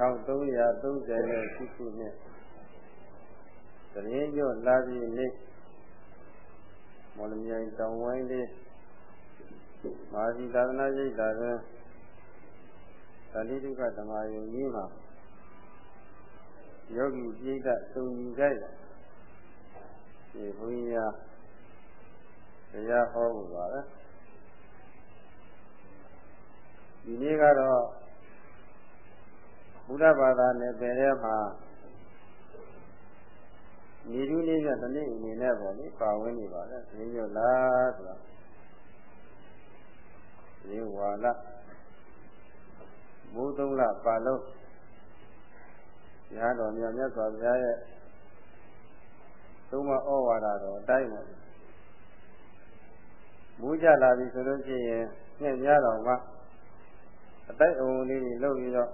1338ခုနှစ်သရင်ကျော်လာပြီနေ့မော်လမြိုင်တောင်ဝိုင်းလေးမာဇီသာသနာ့ရိပ်သာတွင်သတိတုကဓမ္မယုံကြီးမှာယောဂီပြိဋ္ဌစုံညီကြရဒီဘုန်းကြီးများတရားဟောဖို့ပါပဲဒီနေ့ကတော့ ဘုရားဘာသာနယ်ပယ်ထဲမှာနေလူလေးကတနေ့အနေနဲ့ပေါ့လေပါဝင်နေပါလေ။ဒီလိုလားဆိုတာဒီဝါလဘုသုံးလပါလုံးညာတော်မြတ်မြတ်စွာဘုရားရဲ့သုံးမဩဝါဒတော်အတိုင်းပါမူးကြလာပြီဆိုလို့ရှိရင်ညက်များတော်မှာအတိုက်အုံလေးတွေလုပ်ပြီးတော့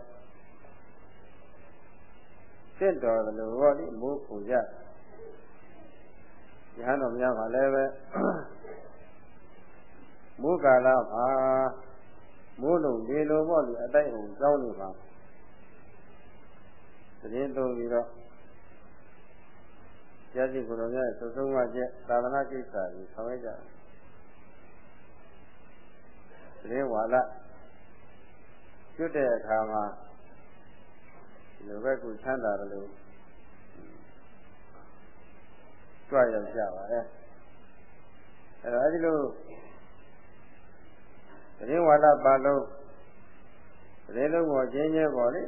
စစ်တော်လို့ဟောဒီမိုးခုကြညာတော်များပါလည်းပဲမိုးကာလမှာမိုးလုံးလေလုံးပေါ့ဒီအတိုက်အုံကြောင်းနေပါသတင်းသုံးပြီးတော့ရရှိကိုယ်တော်များရဲ့သုံးဆုံးမှချက်သာသနာကိစ္စကိုဆောင်ရွက်ကြတယ်သတင်းဝါလကျွတ်တဲ့အခါမှာ ဒီလိုပဲကိုချမ်းသာတယ်လို့ကြွရောက်ကြပါလေအဲတော့အဲဒီလိုသတင်းဝါဒပါလုံးသတင်းလုံးပေါ်ချင်းချင်းပေါ်လေ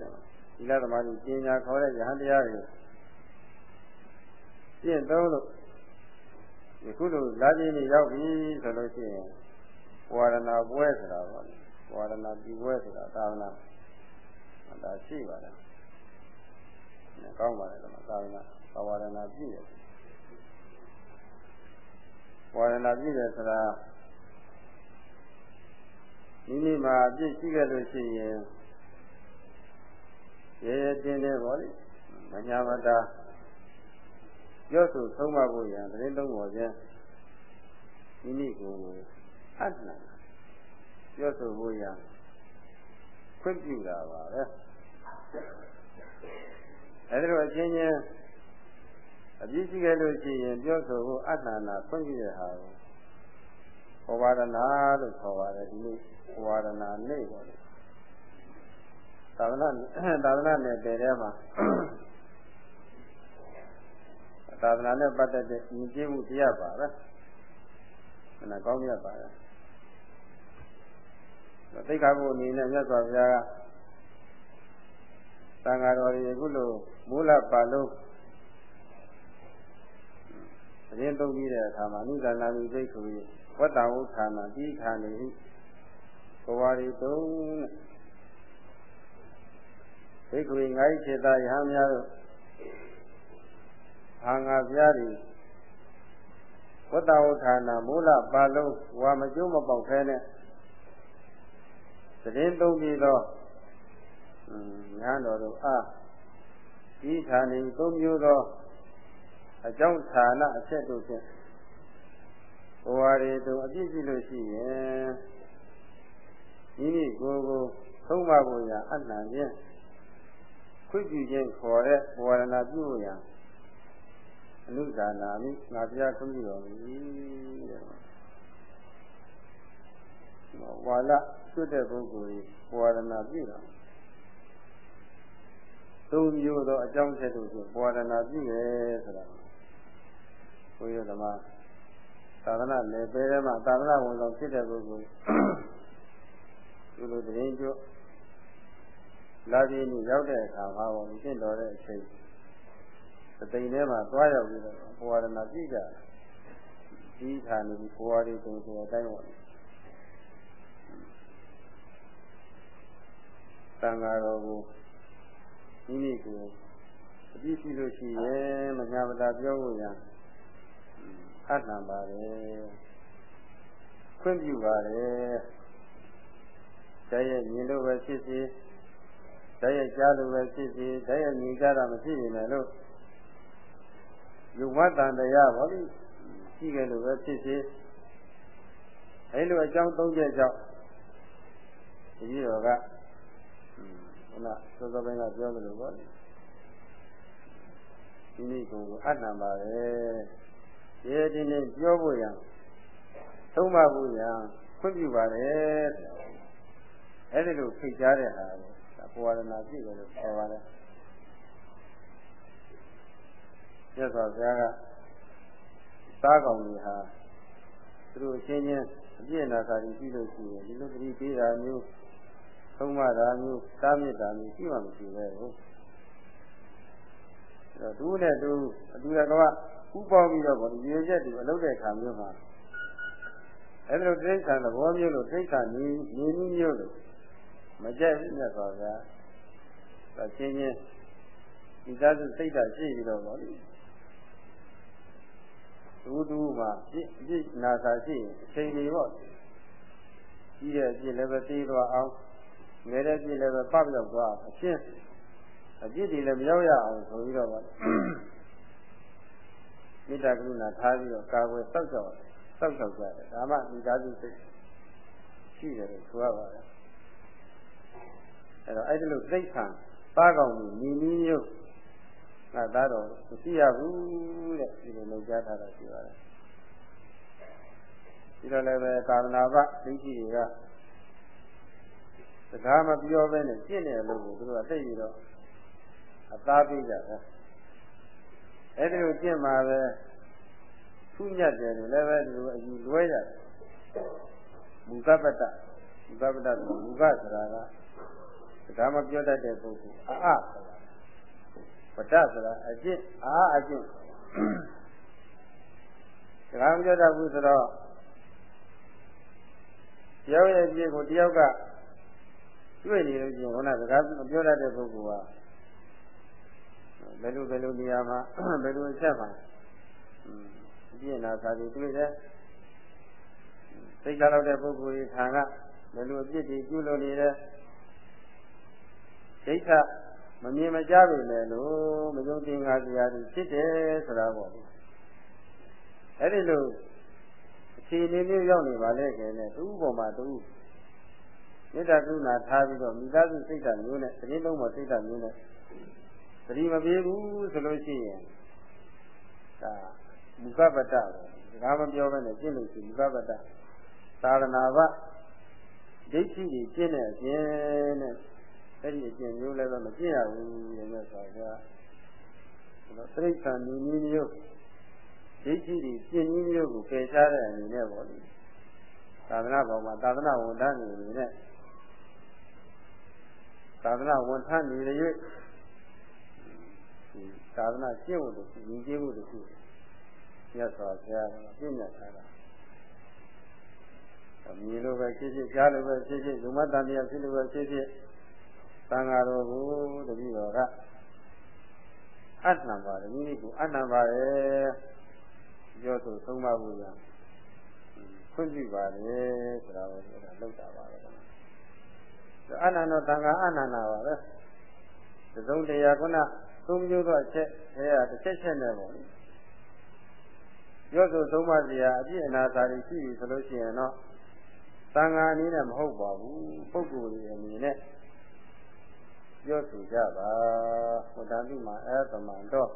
ဒီလသမားကြီးပညာခေါ်တဲ့ယဟန်တရားတွေပြင့်သုံးလို့ဒီခုလိုလာခြင်းနေရောက်ပြီဆိုလို့ရှိရင်ဝါရဏပွဲဆိုတာပေါ့ဝါရဏဒီပွဲဆိုတာသာသနာဒါရှိပါတယ် ကောင်းပါတယ်ကွာသာသနာဝါရဏပြည့်တယ်ဝါရဏပြည့်တယ်ဆိုတာမိမိမှာအပြည့်ရှိခဲ့လို့ရှိရင်ရဲရဲတင်းတင်းပေါ့လေမညာမတာပြောဆိုဆုံးမဖို့ရန်တရင်သုံးပေါ်ခြင်းမိမိကိုယ်ကိုအတ္တပြောဆိုဖို့ရန်ခွင့်ပြုတာပါပဲ အဲဒီလိုအချင်းချင်းအပြည့်ရှိခဲ့လို့ရှိရင်ပြောဆိုဖို့အတ္တနာခွင့်ပြုတဲ့ဟာကိုဘဝရဏလို့ခေါ်ပါတယ်ဒီနေ့ဘဝရဏနေ့ပေါ့လေသာသနာသာသနာနယ်ပယ်ထဲမှာသာသနာနဲ့ပတ်သက်တဲ့ညီကျေးမှုတရားပါပဲမနာကောင်းမြတ်ပါရဲ့သိက္ခာပုအနေနဲ့မြတ်စွာဘုရားကသံဃာတော်တွေအခုလို မူလပါလုံးအရင်သုံးပြီးတဲ့အခါမှာအနုဒနာမိသိက္ခူဝတ္တဝုဌာနတိခာနေဘဝရီတုံးဘိက္ခုငါးခြေသားယဟများတို့အာငါပြားသည်ဝတ္တဝဌာနာမူလပါလုံးဝါမကျိုးမပေါက်ခဲနဲ့သတင်းသုံးပြီးတော့ညာတော်တို့အား ဒီဌာနေသုံးမျိုးသောအကြောင်းဌာနအချက်တို့ဖြင့်ဘဝရီတို့အပြည့်ရှိလို့ရှိရင်မိမိကိုယ်ကိုသုံးပါဖို့ရာအနှံခြင်းခွင့်ပြုခြင်းခေါ်တဲ့ဘဝရဏပြုရန်အနုဒါနာမိငါပြခွင့်ပြုတော်မူတဲ့ဝါလကျွတ်တဲ့ပုဂ္ဂိုလ်ဘဝရဏပြုတာ သုံးမျိုးသောအကြောင်းချက်တို့ဖြင့်ဘဝရဏပြုရဲဆိုတာဘုရားဓမ္မသာသနာနယ်ပယ်ထဲမှာသာသနာဝန်ဆောင်ဖြစ်တဲ့ပုဂ္ဂိုလ်ဒီလိုတရင်ကျွတ်လာပြီးနေရောက်တဲ့အခါမှာဘုရင်ရှင်းတော်တဲ့အချိန်သတိထဲမှာသွားရောက်ပြီးတော့ဘဝရဏပြည့်ကြဒီခါနေဘဝရီတုံဆိုအတိုင်းပါတန်ဃာတော်ကို မိမိကိုအပြည့်ရှိလို့ရှိရင်မညာမတာပြောဖို့ရအထံပါတယ်ခွင့်ပြုပါတယ်တရားမြင်လို့ပဲဖြစ်စေတရားကြားလို့ပဲဖြစ်စေတရားမြင်ကြတာမရှိရင်လည်းယုံမတန်တရားပါလိရှိကြလို့ပဲဖြစ်စေအဲလိုအကြောင်းသုံးချက်ကြောင့်ဒီလိုကဝ ခုနစောစောပိုင်းကပြောသလိုပေါ့လေဒီနေ့ကိုအနံပါပဲဒီဒီနေ့ပြောဖို့ရန်သုံးပါဖို့ရန်ခွင့်ပြုပါတယ်အဲ့ဒီလိုဖိတ်ကြားတဲ့ဟာကိုဘဝရဏပြည့်တယ်လို့ပြောပါတယ်ရသော်ဘုရားကသားကောင်တွေဟာသူတို့အချင်းချင်းအပြည့်အနာစာတွေပြီးလို့ရှိရင်ဒီလိုတတိပေးတာမျိုး သုံးမတာမျိုးတားမြစ်တာမျိုးရှိမှမရှိပဲဘူးအဲတော့သူနဲ့သူအတူတကဥပေါင်းပြီးတော့ဗောဒီရချက်တူအလုပ်တဲ့ခါမျိုးမှာအဲ့လိုတိဋ္ဌာန်သဘောမျိုးလို့တိဋ္ဌာန်နေနေနည်းမျိုးလို့မကြက်ဘူးမြတ်စွာဘုရားဒါချင်းချင်းဒီသားစုစိတ်ဓာတ်ရှိပြီးတော့ဗောလေတူတူမှာပြည့်ပြည့်နာသာရှိရင်အချိန်ကြီးပေါ့ကြီးတဲ့အပြည့်လည်းပဲသေးသွားအောင် ငယ်တဲ့ပြည့်လည်းပဲပတ်ပြောက်သွားအရှင်းအပြည့်တွေလည်းမရောက်ရအောင်ဆိုပြီးတော့ဗောမေတ္တာကရုဏာထားပြီးတော့ကာကွယ်စောက်ကြောက်စောက်ကြောက်ကြတယ်ဒါမှဒီသားစုစိတ်ရှိတယ်လို့ဆိုရပါတယ်အဲ့တော့အဲ့ဒီလိုသိက္ခာသားကောင်ကြီးညီနည်းမျိုးငါသားတော်မရှိရဘူးတဲ့ဒီလိုလုပ်ကြထားတာရှိပါတယ်ဒီလိုလည်းပဲကာရဏဘဒိဋ္ဌိတွေက စကားမပြောဘဲနဲ့ရှင်းနေလို့ကိုသူတို့ကသိပြီးတော့အသားပေးကြတယ်အဲ့ဒီလိုရှင်းမှာပဲသူညတ်တယ်လို့လည်းပဲဒီလိုအယူလွဲကြတယ်မူကပ္ပတ္တမူကပ္ပတ္တမူကဆိုတာကစကားမပြောတတ်တဲ့ပုဂ္ဂိုလ်အာအဆိုတာပတ္တဆိုတာအကျင့်အာအကျင့်စကားမပြောတတ်ဘူးဆိုတော့တယောက်ရဲ့ပြည့်ကိုတယောက်က တွေ့နေလို့ချင်းခုနစကားမပြောတတ်တဲ့ပုဂ္ဂိုလ်ကဘယ်လိုဘယ်လိုနေရာမှာဘယ်လိုအချက်မှာအပြည့်နာစာတွေတွေ့တယ်စိတ်ကြလောက်တဲ့ပုဂ္ဂိုလ်ကြီးခံကဘယ်လိုအပြစ်တွေပြုလုပ်နေတယ်ဒိဋ္ဌမမြင်မကြပြီလေလို့မယုံတင်ငါစရာတွေဖြစ်တယ်ဆိုတာပေါ့အဲ့ဒီလိုအခြေအနေမျိုးရောက်နေပါလေခင်ဗျတူပေါ်မှာတူ မေတ္တာကရုဏာထားပြီးတော့မိသားစုစိတ်ဓာတ်မျိုးနဲ့သတင်းလုံးပေါ်စိတ်ဓာတ်မျိုးနဲ့သတိမပြေဘူးဆိုလို့ရှိရင်ဒါမူကပတ္တပဲစကားမပြောဘဲနဲ့ပြင့်လို့ရှိမူကပတ္တသာသနာ့ဘဒိဋ္ဌိကြီးကျင့်တဲ့အပြင်နဲ့အဲ့ဒီအကျင့်မျိုးလည်းပဲမကျင့်ရဘူးရမယ်ဆိုတာကတိရစ္ဆာန်နည်းနည်းမျိုးဒိဋ္ဌိတွေကျင့်နည်းမျိုးကိုပယ်ရှားတဲ့အနေနဲ့ပေါ့လေသာသနာ့ဘောင်မှာသာသနာဝန်ထမ်းတွေအနေနဲ့ သာသနာဝန်ထမ်းတွေရဲ့သာသနာကျင့်ဖို့လို့ညီကျေးဖို့လို့ရှိရသော်ဆရာကပြည့်ညတ်ထားတာမြင်လို့ပဲဖြစ်ဖြစ်ကြားလို့ပဲဖြစ်ဖြစ်ဇုမတန်တရားဖြစ်လို့ပဲဖြစ်ဖြစ်သံဃာတော်ကိုတပည့်တော်ကအနံပါတမိမိကိုအနံပါရဲ့ပြောဆိုသုံးပါဘူးရခွင့်ပြုပါတယ်ဆိုတာကိုပြောတာလောက်တာပါပဲ အနန္တသံဃာအနန္တာပါပဲသုံးတရားခုနသုံးမျိုးသောအချက်အဲရတစ်ချက်ချက်နဲ့ပေါ့ပြောဆိုသုံးပါးစရာအပြည့်အနာသာတွေရှိပြီဆိုလို့ရှိရင်တော့သံဃာအနေနဲ့မဟုတ်ပါဘူးပုဂ္ဂိုလ်တွေအနေနဲ့ပြောဆိုကြပါဟောတာတိမှာအဲသမန်တော့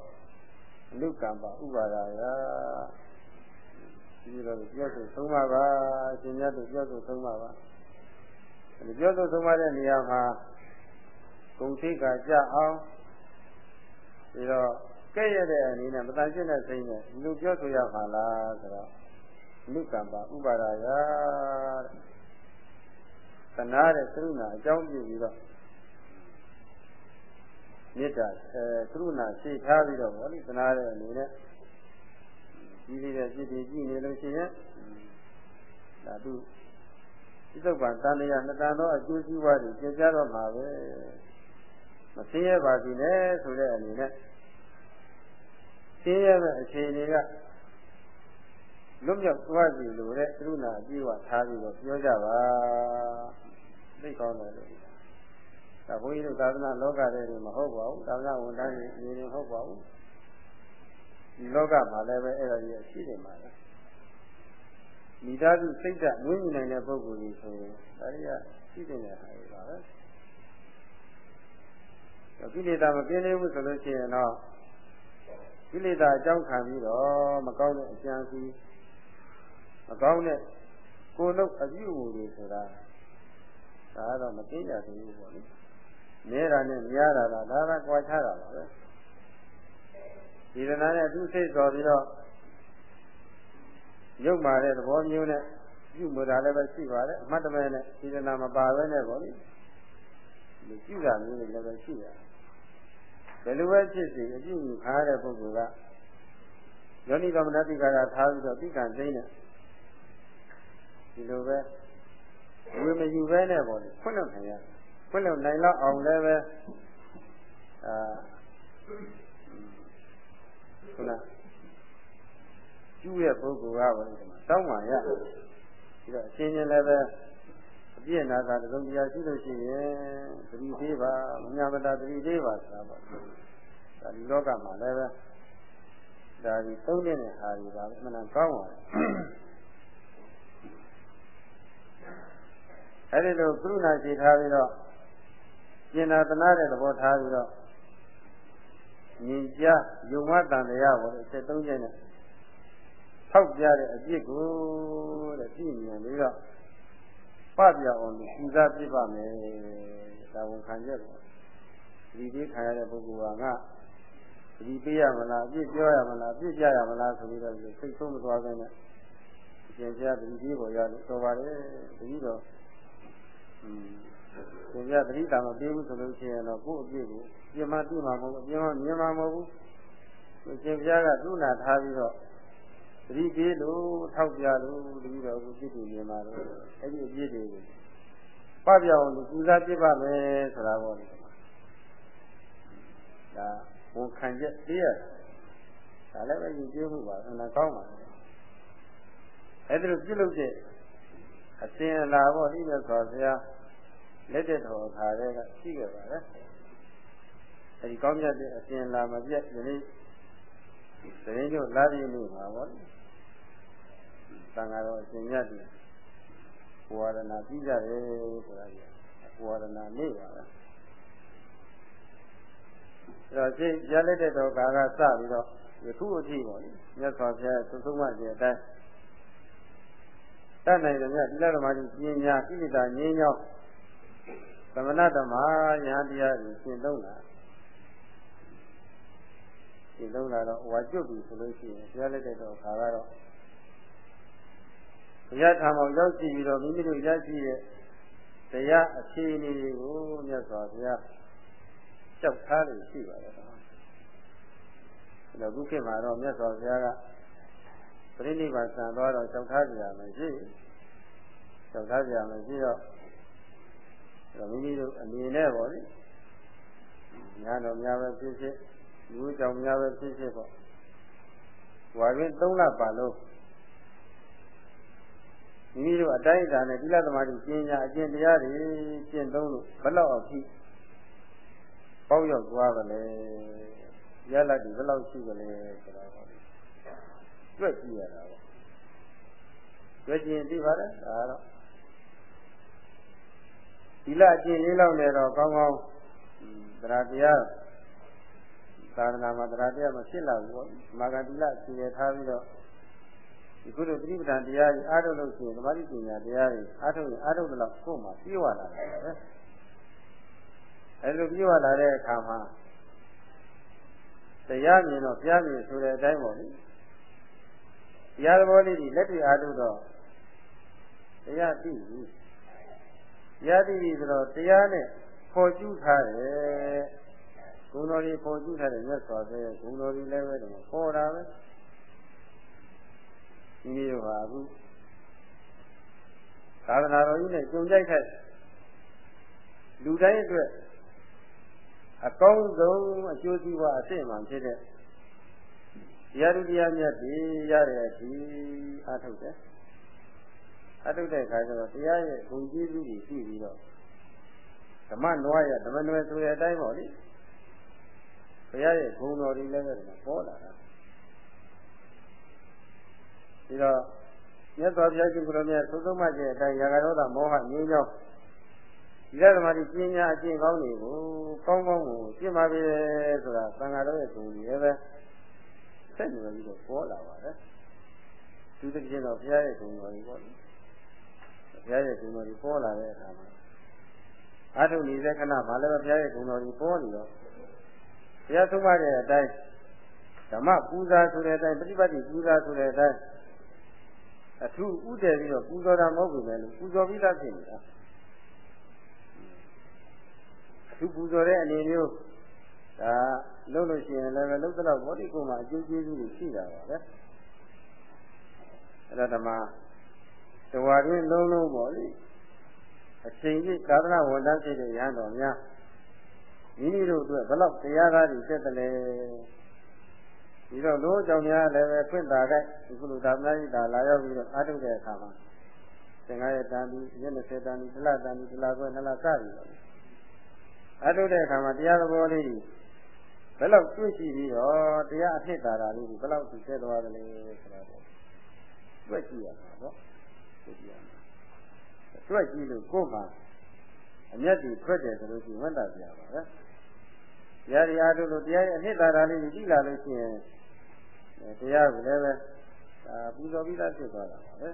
အနုကံပါဥပါဒာယဒီလိုပြောဆိုသုံးပါပါအရှင်မြတ်တို့ပြောဆိုသုံးပါပါ ဒီပြောဆိုသုံးပါတဲ့နေရာမှာဂုံထိတ်ကကြအောင်ပြီးတော့ကဲ့ရတဲ့အနေနဲ့မတန်ရှင်းတဲ့စိတ်နဲ့ဒီလိုပြောဆိုရမှာလားဆိုတော့အနုကံပါဥပါဒာယသနာတဲ့ကရုဏာအကြောင်းပြုပြီးတော့မေတ္တာအဲကရုဏာရှိထားပြီးတော့ဗောလေသနာတဲ့အနေနဲ့ကြီးလေးတဲ့จิตကြီးကြည့်နေလို့ရှိရင်ဒါသူ ဣသုပ္ပန်တန်လျာနှစ်တန်သောအကျိုးစီးပွားတွေကျေကြတော့မှာပဲမသိရပါဘူးလေဆိုတဲ့အနေနဲ့သိရမယ့်အခြေအနေကလွတ်မြောက်သွားပြီလို့တဲ့ကရုဏာအပြည့်အဝထားပြီးတော့ပြောကြပါသိကောင်းတယ်လို့ဒါဘုန်းကြီးတို့သာသနာလောကထဲတွေမဟုတ်ပါဘူးသာသနာဝန်ထမ်းတွေနေနေဟုတ်ပါဘူးဒီလောကမှာလည်းပဲအဲ့ဒါကြီးရှိနေမှာလေ မိသားစုစိတ်ဓာတ်ငြင်းနိုင်တဲ့ပုဂ္ဂိုလ်ကြီးဆိုရင်ဒါတွေကရှိနေတဲ့ဟာတွေပါပဲကိလေသာမကင်းသေးဘူးဆိုလို့ရှိရင်တော့ကိလေသာအကြောင်းခံပြီးတော့မကောင်းတဲ့အကြံစီမကောင်းတဲ့ကိုယ်လုံးအပြုအမူတွေဆိုတာဒါတော့မသိကြသေးဘူးပေါ့လေနေတာနဲ့များတာဒါကကွာခြားတာပါပဲဒီရဏနဲ့သူစိတ်တော်ပြီးတော့ ရုပ်မာတဲ့သဘောမျိုးနဲ့ပြုမူတာလည်းပဲရှိပါတယ်အမှတ်တမဲ့နဲ့ဒီရဏမပါဘဲနဲ့ပေါ့လေဒီပြုတာမျိုးတွေလည်းပဲရှိတယ်ဘယ်လိုပဲဖြစ်စီအပြုခါရတဲ့ပုဂ္ဂိုလ်ကယောနိသမဏတိကာကထားပြီးတော့သိကံသိနေဒီလိုပဲဝေမယူပဲနဲ့ပေါ့လေခွင့်လို့နိုင်ရခွင့်လို့နိုင်တော့အောင်လည်းပဲအာခုန ကျူးရဲ့ပုဂ္ဂိုလ်ကပေါ့လေဒီမှာတောင်းမှရပြီးတော့အချင်းချင်းလည်းပဲအပြည့်နာတာတုံးတရားရှိလို့ရှိရင်သတိသေးပါမညာမတာသတိသေးပါဆိုတာပေါ့ဒါဒီလောကမှာလည်းပဲဒါဒီသုံးတဲ့ဟာတွေပါမှန်တယ်ကောင်းပါတယ်အဲဒီလိုကရုဏာရှိထားပြီးတော့ကျင်နာတနာတဲ့သဘောထားပြီးတော့ညီကြယုံမတန်တရားပေါ်အချက်သုံးချက်နဲ့ ထောက်ပြတဲ့အပြစ်ကိုတဲ့ကြည့်မြင်ပြီးတော့ပပြအောင်လို့ပူဇော်ပြပါမယ်ဒါဝန်ခံချက်ပေါ့ဒီဒီခံရတဲ့ပုဂ္ဂိုလ်ကငါဒီပေးရမလားအပြစ်ပြောရမလားအပြစ်ကြရမလားဆိုပြီးတော့စိတ်ဆုံးမသွားဘဲနဲ့အရှင်ဘုရားတတိကြီးပေါ်ရလို့ဆိုပါတယ်တတိတော့อืมရှင်ဘုရားတတိတာမပေးဘူးဆိုလို့ရှိရင်တော့ကိုယ့်အပြစ်ကိုပြင်မတိမှာမဟုတ်ဘူးပြင်မမြင်မှာမဟုတ်ဘူးရှင်ဘုရားကသုနာထားပြီးတော့ သတိပေးလို့ထောက်ပြလို့တတိတော်ကိုပြည့်တည်နေမှာလို့အဲ့ဒီအပြစ်တွေကိုပပြောင်းလို့ပူဇော်ပြပါမယ်ဆိုတာပေါ့လေဒါဝန်ခံချက်သိရဒါလည်းပဲယူကြည့်မှုပါအနာကောင်းပါအဲ့ဒါလိုပြုလုပ်တဲ့အစဉ်အလာပေါ့ဒီမြတ်စွာဘုရားလက်တဲ့တော်ခါတဲ့ကရှိခဲ့ပါလေအဲဒီကောင်းမြတ်တဲ့အစဉ်အလာမပြတ်ယနေ့ သတင်းတို့လာပြီးနေမှာပေါ့သံဃာတော်အရှင်မြတ်တွေဝါရဏပြီးကြတယ်ဆိုတာကြီးဝါရဏနေပါလားအဲ့တော့စိတ်ရလက်တဲ့တော်ကာကစပြီးတော့ယခုအထိပေါ့မြတ်စွာဘုရားသုဆုံးမခြင်းအတိုင်းတတ်နိုင်တယ်မြတ်ဒီလဓမ္မကြီးပညာကိလေသာငြိမ်းချောင်းသမဏဓမ္မယဟန်တရားကိုရှင်းသုံးတာ ရှင်းသုံးတာတော့ဝါကျွတ်ပြီဆိုလို့ရှိရင်ဘုရားလက်တဲ့တော်ခါကတော့ဘုရားထာမောရောက်ကြည့်ပြီးတော့မိမိတို့ရရှိတဲ့တရားအခြေအနေတွေကိုမြတ်စွာဘုရားကြောက်ထားလို့ရှိပါတယ်။ဒါခုခေတ်မှာတော့မြတ်စွာဘုရားကပြိဋိဘာဆံသွားတော့ကြောက်ထားကြရမယ်ရှိ။ကြောက်ထားကြရမယ်ရှိတော့မိမိတို့အနေနဲ့ပေါ့လေ။ညာတော်များပဲဖြစ်ဖြစ် လူကြောင့်များပဲဖြစ်ဖြစ်ပေါ့။ဝါရင်၃လပါလို့မိမိတို့အတိုင်းအတာနဲ့သီလသမာဓိပညာအကျင့်တရားတွေကျင့်သုံးလို့ဘယ်လောက်အထိပေါက်ရောက်သွားပါလဲရလတ်ဒီဘယ်လောက်ရှိပါလဲဆိုတာပေါ့တွေ့ကြည့်ရတာပေါ့တွေ့ကြည့်သိပါတယ်ဒါတော့ဒီလအကျင့်လေးလောက်နဲ့တော့ကောင်းကောင်းတရားတရား သာသနာမှာတရားတရားမဖြစ်လာဘူးပေါ့မာဂတိလအစီရထားပြီးတော့ဒီကုသိုလ်တိပ္ပံတရားကြီးအားထုတ်လို့ရှိရင်သမာဓိပညာတရားကြီးအားထုတ်ရင်အားထုတ်တော့ကိုယ်မှာပြေဝလာတယ်ပဲအဲလိုပြေဝလာတဲ့အခါမှာတရားမြင်တော့ဘုရားမြင်ဆိုတဲ့အတိုင်းပေါ့လေတရားသဘောလေးကြီးလက်တွေ့အားထုတ်တော့တရားသိပြီတရားသိပြီဆိုတော့တရားနဲ့ပေါ်ကျူးထားတယ် ဂုဏ်တော်ကြီးပေါ်ကျူးထားတဲ့မြတ်စွာဘုရားဂုဏ်တော်ကြီးလည်းပဲတော့ပေါ်တာပဲဒီလိုဟာအခုသာသနာတော်ကြီးနဲ့ကြုံကြိုက်တဲ့လူတိုင်းအတွက်အကောင်းဆုံးအကျိုးစီးပွားအစစ်အမှန်ဖြစ်တဲ့တရားသူတရားမြတ်တွေရတဲ့အထိအထုတ်တယ်အထုတ်တဲ့အခါကျတော့တရားရဲ့ဂုဏ်ကြီးစုတွေရှိပြီးတော့ဓမ္မနွားရဓမ္မနွယ်ဆိုတဲ့အတိုင်းပေါ့လေ ဘုရားရဲ့ဂုဏ်တော်တွေလည်းပဲပေါ်လာတာဒီတော့မြတ်စွာဘုရားရှင်ကိုယ်တော်မြတ်သုံးသုံးမှကျတဲ့အတိုင်းရာဂရောသမောဟငြိမ်းချောင်းဒီရသမားဒီပညာအကျင့်ကောင်းတွေကိုကောင်းကောင်းကိုရှင်းပါပြီဆိုတာသံဃာတော်ရဲ့ဂုဏ်ကြီးလည်းပဲဆက်နေပြီးတော့ပေါ်လာပါတယ်သူတစ်ပြင်းတော့ဘုရားရဲ့ဂုဏ်တော်ကြီးပေါ့လေဘုရားရဲ့ဂုဏ်တော်ကြီးပေါ်လာတဲ့အခါမှာအာထုနေတဲ့ခဏမှာလည်းဘုရားရဲ့ဂုဏ်တော်ကြီးပေါ်နေတော့ ဘုရားသုံးပါတဲ့အတိုင်းဓမ္မပူဇာဆိုတဲ့အတိုင်းပฏิပတ်တိပူဇာဆိုတဲ့အတိုင်းအထူးဥတည်ပြီးတော့ပူဇော်တာမဟုတ်ဘူးလေလို့ပူဇော်ပြီးသားဖြစ်နေတာအထူးပူဇော်တဲ့အနေမျိုးဒါလုပ်လို့ရှိရင်လည်းပဲလုပ်တော့ဘောဓိကုမှာအကျိုးကျေးဇူးတွေရှိတာပါပဲအဲ့ဒါဓမ္မတဝါရင်းလုံးလုံးပေါ့လေအချိန်ကြီးသာသနာဝန်ထမ်းဖြစ်တဲ့ရဟန်းတော်များ မိမိတို့အတွက်ဘယ်လောက်တရားသားတွေတက်တယ်လဲဒီတော့လို့ကြောင့်များလည်းပဲဖွင့်တာကဒီကုလိုသာမဏေတာလာရောက်ပြီးတော့အားထုတ်တဲ့အခါမှာ15ရက်တန်ပြီးရက်20တန်ပြီးတစ်လတန်ပြီးတစ်လခွဲနှစ်လစပြီပါအားထုတ်တဲ့အခါမှာတရားသဘောလေးကြီးဘယ်လောက်တွေ့ရှိပြီးတော့တရားအဖြစ်သာတာလေးကြီးဘယ်လောက်သိသက်သွားတယ်လဲဆိုတာတော့တွေ့ကြည့်ရမှာပေါ့တွေ့ကြည့်ရမှာတွေ့ကြည့်လို့ကိုယ်မှာ အမျက်တွေထွက်တယ်ဆိုလို့ရှိရင်ဝတ်တာပြပါပဲတရားတွေအားထုတ်လို့တရားရဲ့အနှစ်သာရလေးကြီးကြည့်လာလို့ရှိရင်တရားကိုလည်းပဲဒါပူဇော်ပြီးသားဖြစ်သွားတာပါပဲ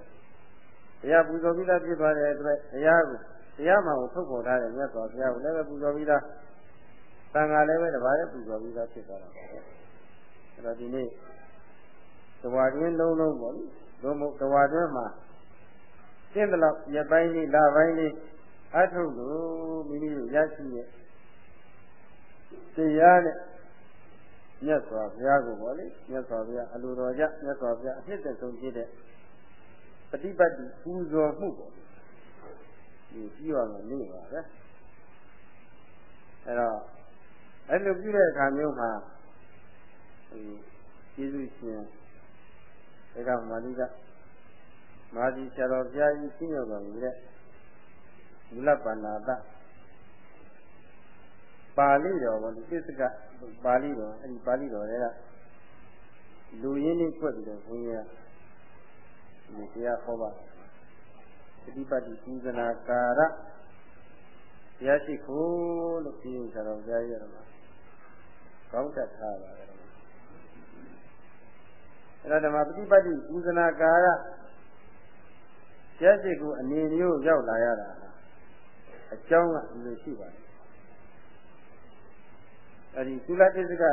တရားပူဇော်ပြီးသားဖြစ်သွားတဲ့အတွက်တရားကိုတရားမှကိုထုတ်ပေါ်ထားတဲ့မြတ်စွာဘုရားကိုလည်းပဲပူဇော်ပြီးသားသံဃာလည်းပဲတပါးရဲ့ပူဇော်ပြီးသားဖြစ်သွားတာပါပဲအဲ့တော့ဒီနေ့တဝါတွင်းလုံးလုံးပေါ့လေဘုံဘုံတဝါတွင်းမှာရှင်းတယ်လို့ရပိုင်းလေးလပိုင်းလေး အထုတ်လို့မိမိတို့ရရှိတဲ့တရားနဲ့မြတ်စွာဘုရားကိုပေါ့လေမြတ်စွာဘုရားအလိုတော်ကြမြတ်စွာဘုရားအဖြစ်တဆုံးဖြစ်တဲ့ပฏิပတ်တိပူဇော်မှုပေါ့ဒီပြီးရမယ်နေပါပဲအဲ့တော့အဲ့လိုပြုတဲ့အခါမျိုးမှာဒီကျေးဇူးရှင်ဒါကမာလိကမာဒီဆရာတော်ဘုရားကြီးရှင်းရတော်မူတဲ့ မူလပဏာတပါဠိတော်ပေါ့ဒီသစ္စကပါဠိတော်အဲ့ဒီပါဠိတော်တွေကလူရင်းလေးဖွက်ပြီးတော့ဘုန်းကြီးကဒီတရားဟောပါပฏิပတ်တိပူဇနာကာရတရားရှိခိုးလို့ပြီးရင်ဆိုတော့ဘုရားကြီးကတော့ကောင်းတတ်ထားပါတယ်အဲ့ဒါဓမ္မပฏิပတ်တိပူဇနာကာရတရားရှိခိုးအနေမျိုးရောက်လာရတာ အကြောင်းကဒီလိုရှိပါတယ်အဲဒီသုလတိစက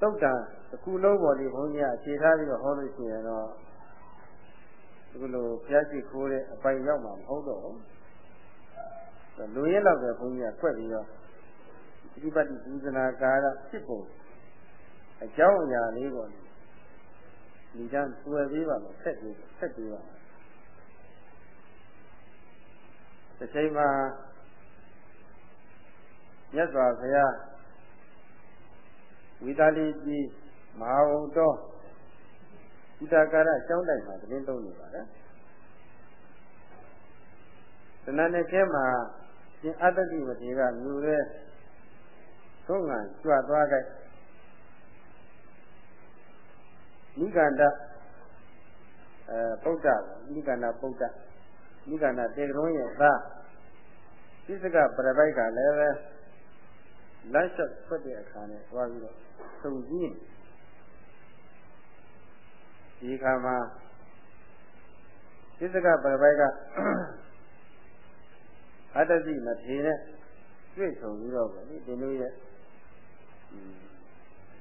သုတ်တံတစ်ခုလုံးပေါ်ဒီဘုန်းကြီးကအခြေထားပြီးတော့ဟောလို့ရှိရင်တော့ဒီလိုဘုရားရှိခိုးတဲ့အပိုင်ရောက်မှာမဟုတ်တော့ဘူးလူရင်းတော့ပဲဘုန်းကြီးကခွက်ပြီးတော့ဒီပတိပူဇနာကာရဖြစ်ပုံအကြောင်းအရာလေးပေါ်ဒီကံဆွဲပြီးပါမယ်ဆက်ပြီးဆက်ပြီးပါ တစ်ချိန်မှာမြတ်စွာဘုရားဝိသလီကြီးမဟာဝုံတော်ဣဒကာရကျောင်းတိုက်မှာသတင်းသုံးနေပါတယ်သနနဲ့ကျဲမှာရှင်အတ္တိမထေရလူရဲသုံးငံကြွသွားကြနိကန္တအဲပုဒ္ဒနိကန္တပုဒ္ဒ နိကန္တတေကရုံးရဲ့သားသိစကပရပိုက်ကလည်းပဲလမ်းလျှောက်ထွက်တဲ့အခါနဲ့သွားပြီးတော့စုံကြည့်ဒီခါမှာသစ္စကပရပိုက်ကအတ္တတိမထေနဲ့တွေ့ဆုံပြီးတော့ပဲဒီလိုရဲ့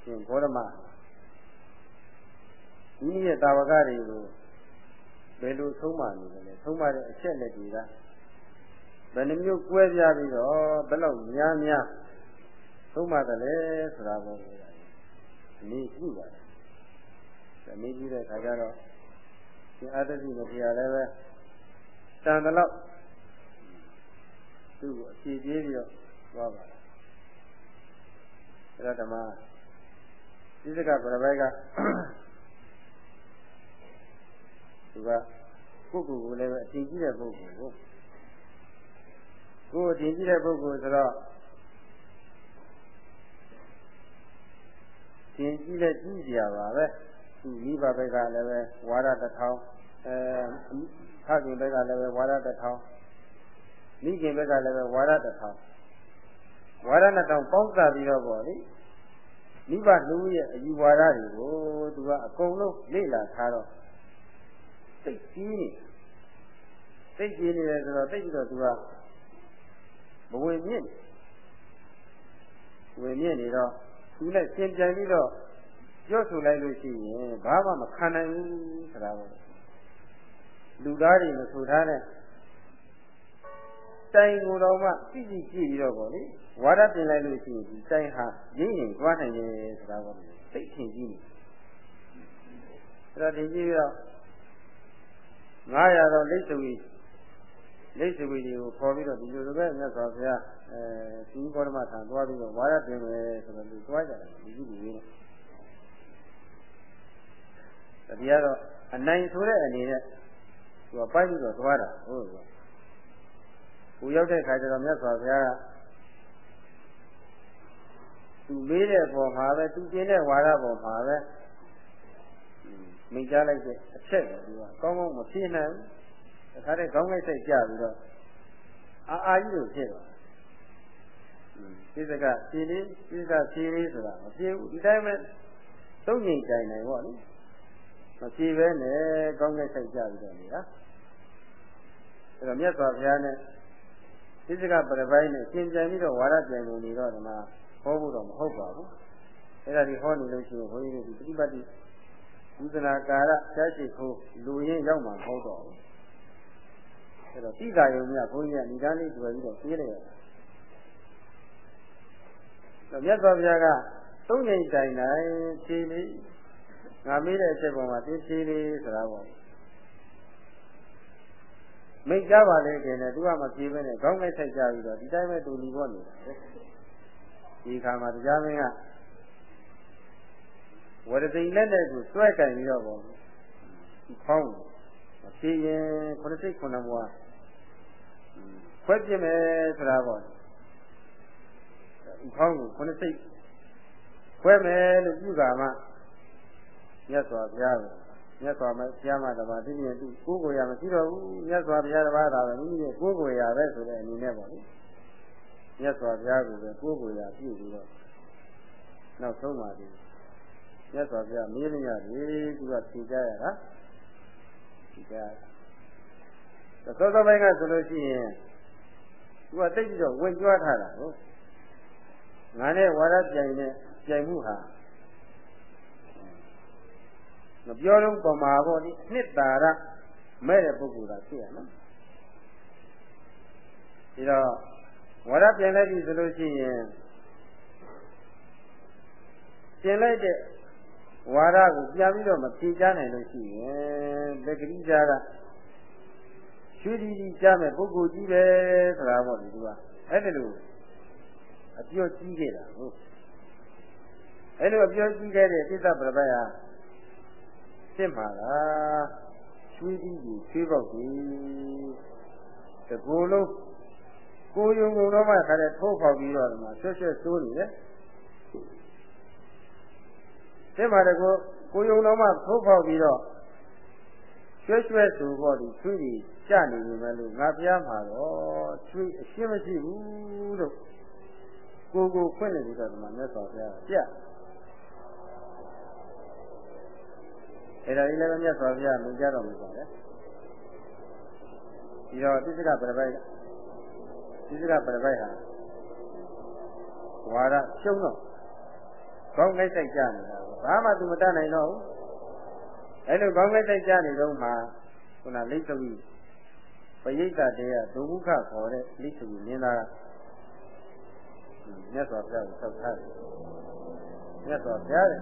ရှင်ဘောရမဒီရဲ့တာဝကတွေကို ဘယ်လိုဆုံးမနေလဲဆုံးမတဲ့အချက်လက်တွေကဘယ်နှမျိုးကွဲပြားပြီးတော့ဘယ်လောက်များများသုံးပါတယ်လေဆိုတာကိုအနည်းပြုပါတယ်။အနည်းပြုတဲ့ခါကျတော့ဒီအာတတိမတရားလည်းပဲတန်တလောက်သူ့ကိုအဖြေပြေးပြီးတော့သွားပါတယ်။အဲဒါဓမ္မဒီစကပရပိုက်က သူကပုဂ္ဂိုလ်ကိုလည်းပဲအထင်ကြီးတဲ့ပုဂ္ဂိုလ်ကိုကိုယ်အထင်ကြီးတဲ့ပုဂ္ဂိုလ်ဆိုတော့သင်ကြည့်တဲ့ကြည့်ကြပါပဲသူမိဘဘက်ကလည်းပဲဝါရတစ်ထောင်အဲဖခင်ဘက်ကလည်းပဲဝါရတစ်ထောင်မိခင်ဘက်ကလည်းပဲဝါရတစ်ထောင်ဝါရနှစ်ထောင်ပေါင်းစပ်ပြီးတော့ပေါ့လေမိဘလူရဲ့အယူဝါဒတွေကိုသူကအကုန်လုံးလေ့လာထားတော့ စိတ်ကြီးနေစိတ်ကြီးနေတယ်ဆိုတော့တိတ်ပြီးတော့သူကမဝင်မြင့်ဝင်မြင့်နေတော့သူနဲ့ရှင်းပြန်ပြီးတော့ပြောဆိုလိုက်လို့ရှိရင်ဘာမှမခံနိုင်ဘူးဆိုတာပေါ့လူသားတွေမဆိုထားတဲ့တိုင်ကိုယ်တော်မှကြည့်ကြည့်ကြည့်ပြီးတော့ပေါ့လေဝါဒတင်လိုက်လို့ရှိရင်ဒီတိုင်ဟာရင်းရင်သွားနိုင်တယ်ဆိုတာပေါ့သိထင်ကြည့်နေအဲ့ဒါတင်ကြည့်ပြီးတော့ 900တော့လိတ်ဆွေလိတ်ဆွေတွေကိုခေါ်ပြီးတော့ဒီလိုလိုပဲမြတ်စွာဘုရားအဲသီဘောဓမထံသွားပြီးတော့ဝါဒတင်မယ်ဆိုတော့ဒီသွားကြတယ်ဒီကြည့်ပြီးနေတတိယတော့အနိုင်ဆိုတဲ့အနေနဲ့သူကပိုက်ပြီးတော့သွားတာဟုတ်ကဲ့ဟိုရောက်တဲ့ခါကျတော့မြတ်စွာဘုရားကသူမေးတဲ့ပုံမှာပဲသူကျင်းတဲ့ဝါဒပုံမှာပဲ မိကြလိုက်တဲ့အချက်ကိုသူကကောင်းကောင်းမဖြေနိုင်ဘူးတခါတည်းခေါင်းလိုက်စိတ်ကြပြီးတော့အာအာကြီးလို့ဖြစ်သွားစိစကဖြေလေးစိစကဖြေလေးဆိုတာမဖြေဘူးဒီတိုင်းပဲသုံးငိမ်တိုင်နိုင်ပေါ့လေမဖြေပဲနဲ့ကောင်းကဲ့စိတ်ကြပြီးတော့နေတာအဲ့တော့မြတ်စွာဘုရားနဲ့စိစကပရပိုင်းနဲ့ရှင်းပြန်ပြီးတော့ဝါရပြန်နေနေတော့ဒီမှာဟောဖို့တော့မဟုတ်ပါဘူးအဲ့ဒါဒီဟောနေလို့ရှိရင်ဘုန်းကြီးတို့ဒီပฏิပတ်တိ ဝိသနာကာရရှားရှိခိုးလူရင်းရောက်မှာမဟုတ်တော့ဘူးအဲ့တော့တိကာယုံမြဘုန်းကြီးကဏ္ဍလေးတွေ့ပြီးတော့ပြေးလိုက်ရတယ်တော့မြတ်စွာဘုရားကသုံးချိန်တိုင်တိုင်ဖြေလေးငါမေးတဲ့အချက်ပေါ်မှာတင်းဖြေလေးဆိုတာပေါ့မိတ်ကြပါလေခင်ဗျသူကမဖြေဘဲနဲ့ခေါင်းငိုက်ဆိုင်ကြပြီးတော့ဒီတိုင်းပဲတူလီပေါ်နေတာဒီခါမှာတရားမင်းက ဝရတိလက်နဲ့ကိုစွဲကင်ပြီးတော့ပေါ့ဒီခေါင်းမဖြေရင်ခုနှစ်စိတ်ခုနှစ်ဘွားခွဲပြစ်မယ်ဆိုတာပေါ့ခေါင်းကိုခုနှစ်စိတ်ခွဲမယ်လို့ပြုတာမှမြတ်စွာဘုရားကိုမြတ်စွာဘုရားမှာတပါးသိမြင်သူကိုယ်ကိုယ်ရမရှိတော့ဘူးမြတ်စွာဘုရားတပါးသာပဲမိမိရဲ့ကိုယ်ကိုယ်ရပဲဆိုတဲ့အနေနဲ့ပေါ့လေမြတ်စွာဘုရားကိုပဲကိုယ်ကိုယ်ရပြုပြီးတော့နောက်ဆုံးပါပြီ မြတ်စွာဘုရားမေးနေရတယ်သူကဖြေကြရတာဖြေကြရသောသောပိုင်းကဆိုလို့ရှိရင်သူကတိတ်ပြီးတော့ဝင်ကြွားထားတာဟုတ်ငါနဲ့ဝါရပြိုင်နဲ့ပြိုင်မှုဟာမပြောတော့ပမာပေါ့ဒီနှစ်သာရမဲ့တဲ့ပုဂ္ဂိုလ်သာဖြစ်ရနော်ဒီတော့ဝါရပြိုင်လိုက်ပြီဆိုလို့ရှိရင်ပြင်လိုက်တဲ့ ဝါရကိုပြန်ပြီးတော့မဖြေချနိုင်လို့ရှိရင်လက်ကလေးကြားကရွှေဒီဒီကြားမဲ့ပုဂ္ဂိုလ်ကြီးပဲဆိုတာပေါ့ဒီကအဲ့ဒါလို့အပြော့ကြီးခဲ့တာဟုတ်အဲ့လိုအပြော့ကြီးခဲ့တဲ့သစ္စာပရပတ်ဟာစစ်မှာလားရွှေကြီးကြီးရွှေပေါက်ကြီးတကူလုံးကိုယုံကုန်တော့မှခါတဲ့ထိုးဖောက်ပြီးတော့ဒီမှာဆွတ်ဆွတ်စိုးနေတယ် စစ်မှာတကူကိုယုံတော့မှထိုးဖောက်ပြီးတော့ရွှဲရွှဲဆိုပေါ့ဒီရွှေကြီးကြနေပြီမဲ့လို့ငါပြားမှာတော့ရွှေအရှင်းမရှိဘူးလို့ကိုကိုခွင့်နေပြီးတော့ဒီမှာမြတ်စွာဘုရားပြအဲ့ဒါကြီးလည်းမြတ်စွာဘုရားမြင်ကြတော်မူပါလေဒီတော့တိစ္ဆကပရပိုက်တိစ္ဆကပရပိုက်ဟာဝါရရှုံးတော့ ကောင်းလိုက်ဆိုင်ကြနေတာဘာမှသူမတတ်နိုင်တော့ဘူးအဲ့လိုကောင်းလိုက်ဆိုင်ကြနေတော့မှခုနလိမ့်သမီးပရိသတ်တရားဒုက္ခခေါ်တဲ့လိသမီးနင်းသားမြတ်စွာဘုရားကိုဆောက်ထားတယ်မြတ်စွာဘုရားတဲ့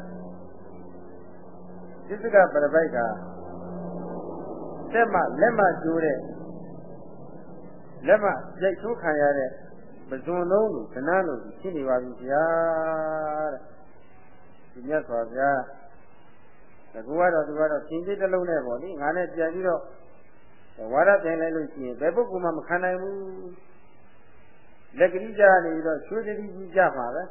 သစ္စကပရပိုက်ကတက်မှလက်မှကျိုးတဲ့လက်မှရိုက်ချိုးခံရတဲ့ပဇွန်လုံးကိုကနန်းလို့ရှိနေပါပြီဗျာတဲ့ ဒီမြတ်စွာဘုရားတကူကတော့သူကတော့သင်္ကြန်တစ်လုံးနဲ့ပေါ့လေငါနဲ့ပြန်ပြီးတော့ဝါရပြန်လိုက်လို့ရှိရင်ဘယ်ပုဂ္ဂိုလ်မှမခံနိုင်ဘူးလက်ကလေးကြနေပြီးတော့ရွှေတတိကြီးကြမှာပဲ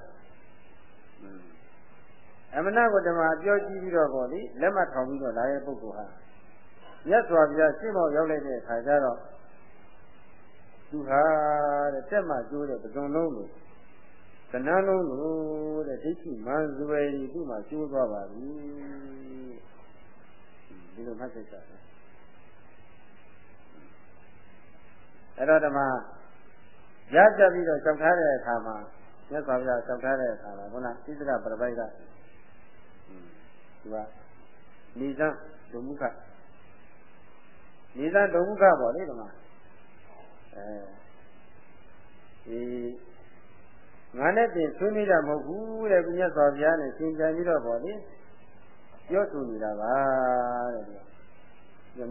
အမနာကိုဓမ္မပြောကြည့်ပြီးတော့ပေါ့လေလက်မထောင်ပြီးတော့လာတဲ့ပုဂ္ဂိုလ်ဟာမြတ်စွာဘုရားရှင်းမောက်ရောက်လိုက်တဲ့အခါကျတော့သူဟာတဲ့တက်မှကျိုးတဲ့ပဇွန်လုံး ကိုကနန်းလုံးလို့တဲ့ဒိဋ္ဌိမန်ဇွယ်ကြီးသူ့မှာကျိုးသွားပါပြီဒီလိုမှတ်ချက်ကြတယ်အဲ့တော့ဓမ္မရကြပြီးတော့ကြောက်ထားတဲ့အခါမှာမြတ်စွာဘုရားကြောက်ထားတဲ့အခါမှာခုနဣသရပရပိုက်ကဒီကနိဇံဒုမုခနိဇံဒုမုခပေါ့လေဓမ္မအဲဒီ ငါနဲ့တင်ဆွေးနွေးတာမဟုတ်ဘူးတဲ့မြတ်စွာဘုရားနဲ့သင်ကြံပြီးတော့ပေါ့လေပြောဆိုနေတာပါတဲ့ဒီ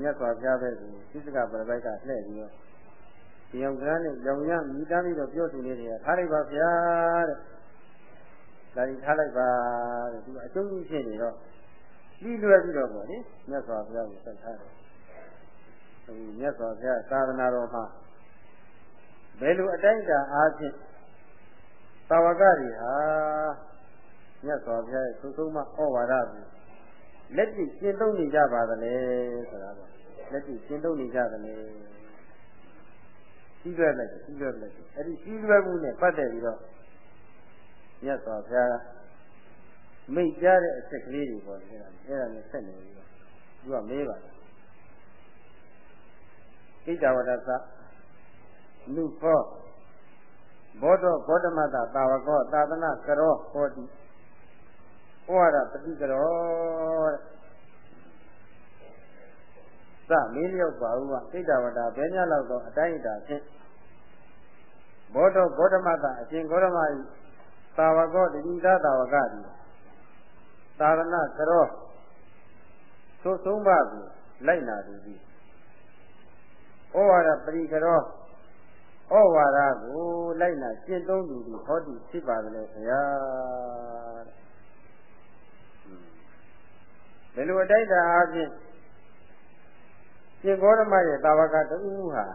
မြတ်စွာဘုရားပဲကိုဣသကပရပိုက်ကလှည့်ပြီးတော့ဒီအောင်ကန်းနဲ့ရောင်ရမိသားပြီးတော့ပြောဆိုနေတယ်ထားလိုက်ပါဗျာတဲ့ဒါကြီးထားလိုက်ပါတဲ့သူအကျုံးကြီးဖြစ်နေတော့ပြီးလွယ်ပြီးတော့ပေါ့လေမြတ်စွာဘုရားကိုဆက်ထားတယ်အဲဒီမြတ်စွာဘုရားသာသနာတော်မှာဘယ်လိုအတိုင်းအတာအားဖြင့် သာဝကတွေဟာမြတ်စွာဘုရားရဲ့သုဆုံးမဩဝါဒကိုလက်တွေ့ရှင်းသုံးနေကြပါသလဲဆိုတာပေါ့လက်တွေ့ရှင်းသုံးနေကြသလဲကြီးလွယ်လိုက်ကြီးလွယ်လိုက်အဲ့ဒီကြီးလွယ်မှုနဲ့ပတ်သက်ပြီးတော့မြတ်စွာဘုရားကမိတ်ကြတဲ့အချက်ကလေးတွေပေါ့လေအဲ့ဒါအဲ့ဒါနဲ့ဆက်နေပြီးတော့သူကမေးပါတယ်ဣဒဝဒသနုခော ဘောဓဘောဓမတသာဝကောသာသနာကရောဟောတိဩဝါဒပฏิကရောစမင်းလျောက်ပါဦးကဣဒဝဒဘယ်ညလောက်တော့အတိုင်းအတာဖြင့်ဘောဓဘောဓမတအရှင်ဂေါရမ၏သာဝကောတိသာသာဝကတိသာသနာကရောသို့သုံးပါးကိုလိုက်နာသူသည်ဩဝါဒပရိကရော ဩဝါဒကိုလိုက်နာရှင်းသုံးသူသည်ဟောတိဖြစ်ပါသလဲခရာဘယ်လိုအတိုက်တာအားဖြင့်ရှင်ဂေါရမရဲ့တာဝကတူဟာ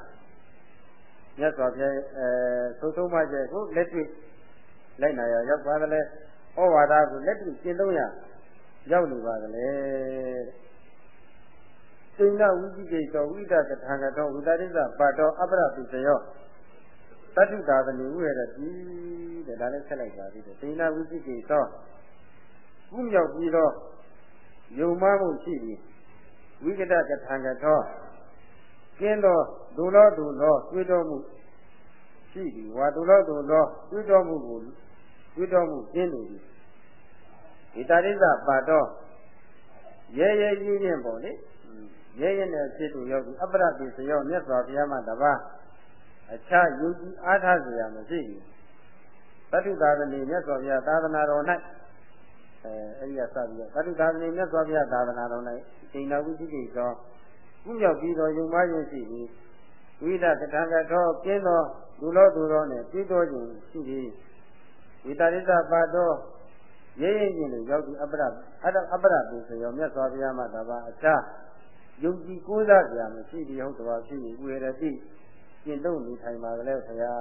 မြတ်စွာဘုရားအဲသို့သုံးပါးကျဲကိုလက်တွေ့လိုက်နာရရောက်ပါသလဲဩဝါဒကိုလက်တွေ့ရှင်းသုံးရရောက်နေပါသလဲစိဏဝိจิကိသောဝိဒကထာကတောဝိသရိသပါတောအပရပိစယော တတ္ထုတာသနေဝိရတိတဲ့ဒါလည်းဆက်လိုက်ပါသေးတယ်စိဏဝိจิကိသောကုမြောက်ပြီးတော့ယုံမမှုရှိပြီးဝိကတကထာကတောကျင်းသောဒုလောဒုလောတွေ့တော်မှုရှိပြီးဝါဒုလောဒုလောတွေ့တော်မှုကိုတွေ့တော်မှုကျင်းနေပြီဒီတာရိသပါတော့ရဲရဲကြီးချင်းပေါ့လေရဲရဲနဲ့ဖြစ်သူရောက်ပြီးအပရပိစရောမြတ်စွာဘုရားမှာတပါး အခြားယုံကြည်အားထားစရာမရှိဘူးသတ္တုသာသနေမြတ်စွာဘုရားသာသနာတော်၌အဲအဲဒီကစပြီးတော့သတ္တုသာသနေမြတ်စွာဘုရားသာသနာတော်၌စိန်နာဝိသိကိသောကုမြောက်ပြီးတော့ယုံမရင်းရှိပြီးဝိဒတထံကထောကျင်းသောလူလောသူတော်နဲ့ပြီးတော်ခြင်းရှိပြီးဝိတရိသပါတော်ရဲရဲချင်းတွေရောက်ပြီးအပ္ပရအတ္တအပ္ပရပိဆိုရောမြတ်စွာဘုရားမှာတပါအခြားယုံကြည်ကိုးစားကြမရှိဒီဟုတ်တော်ဖြစ်ပြီးဝေရတိ ကျင့်သုံးနေထိုင်ပါကြလဲခရား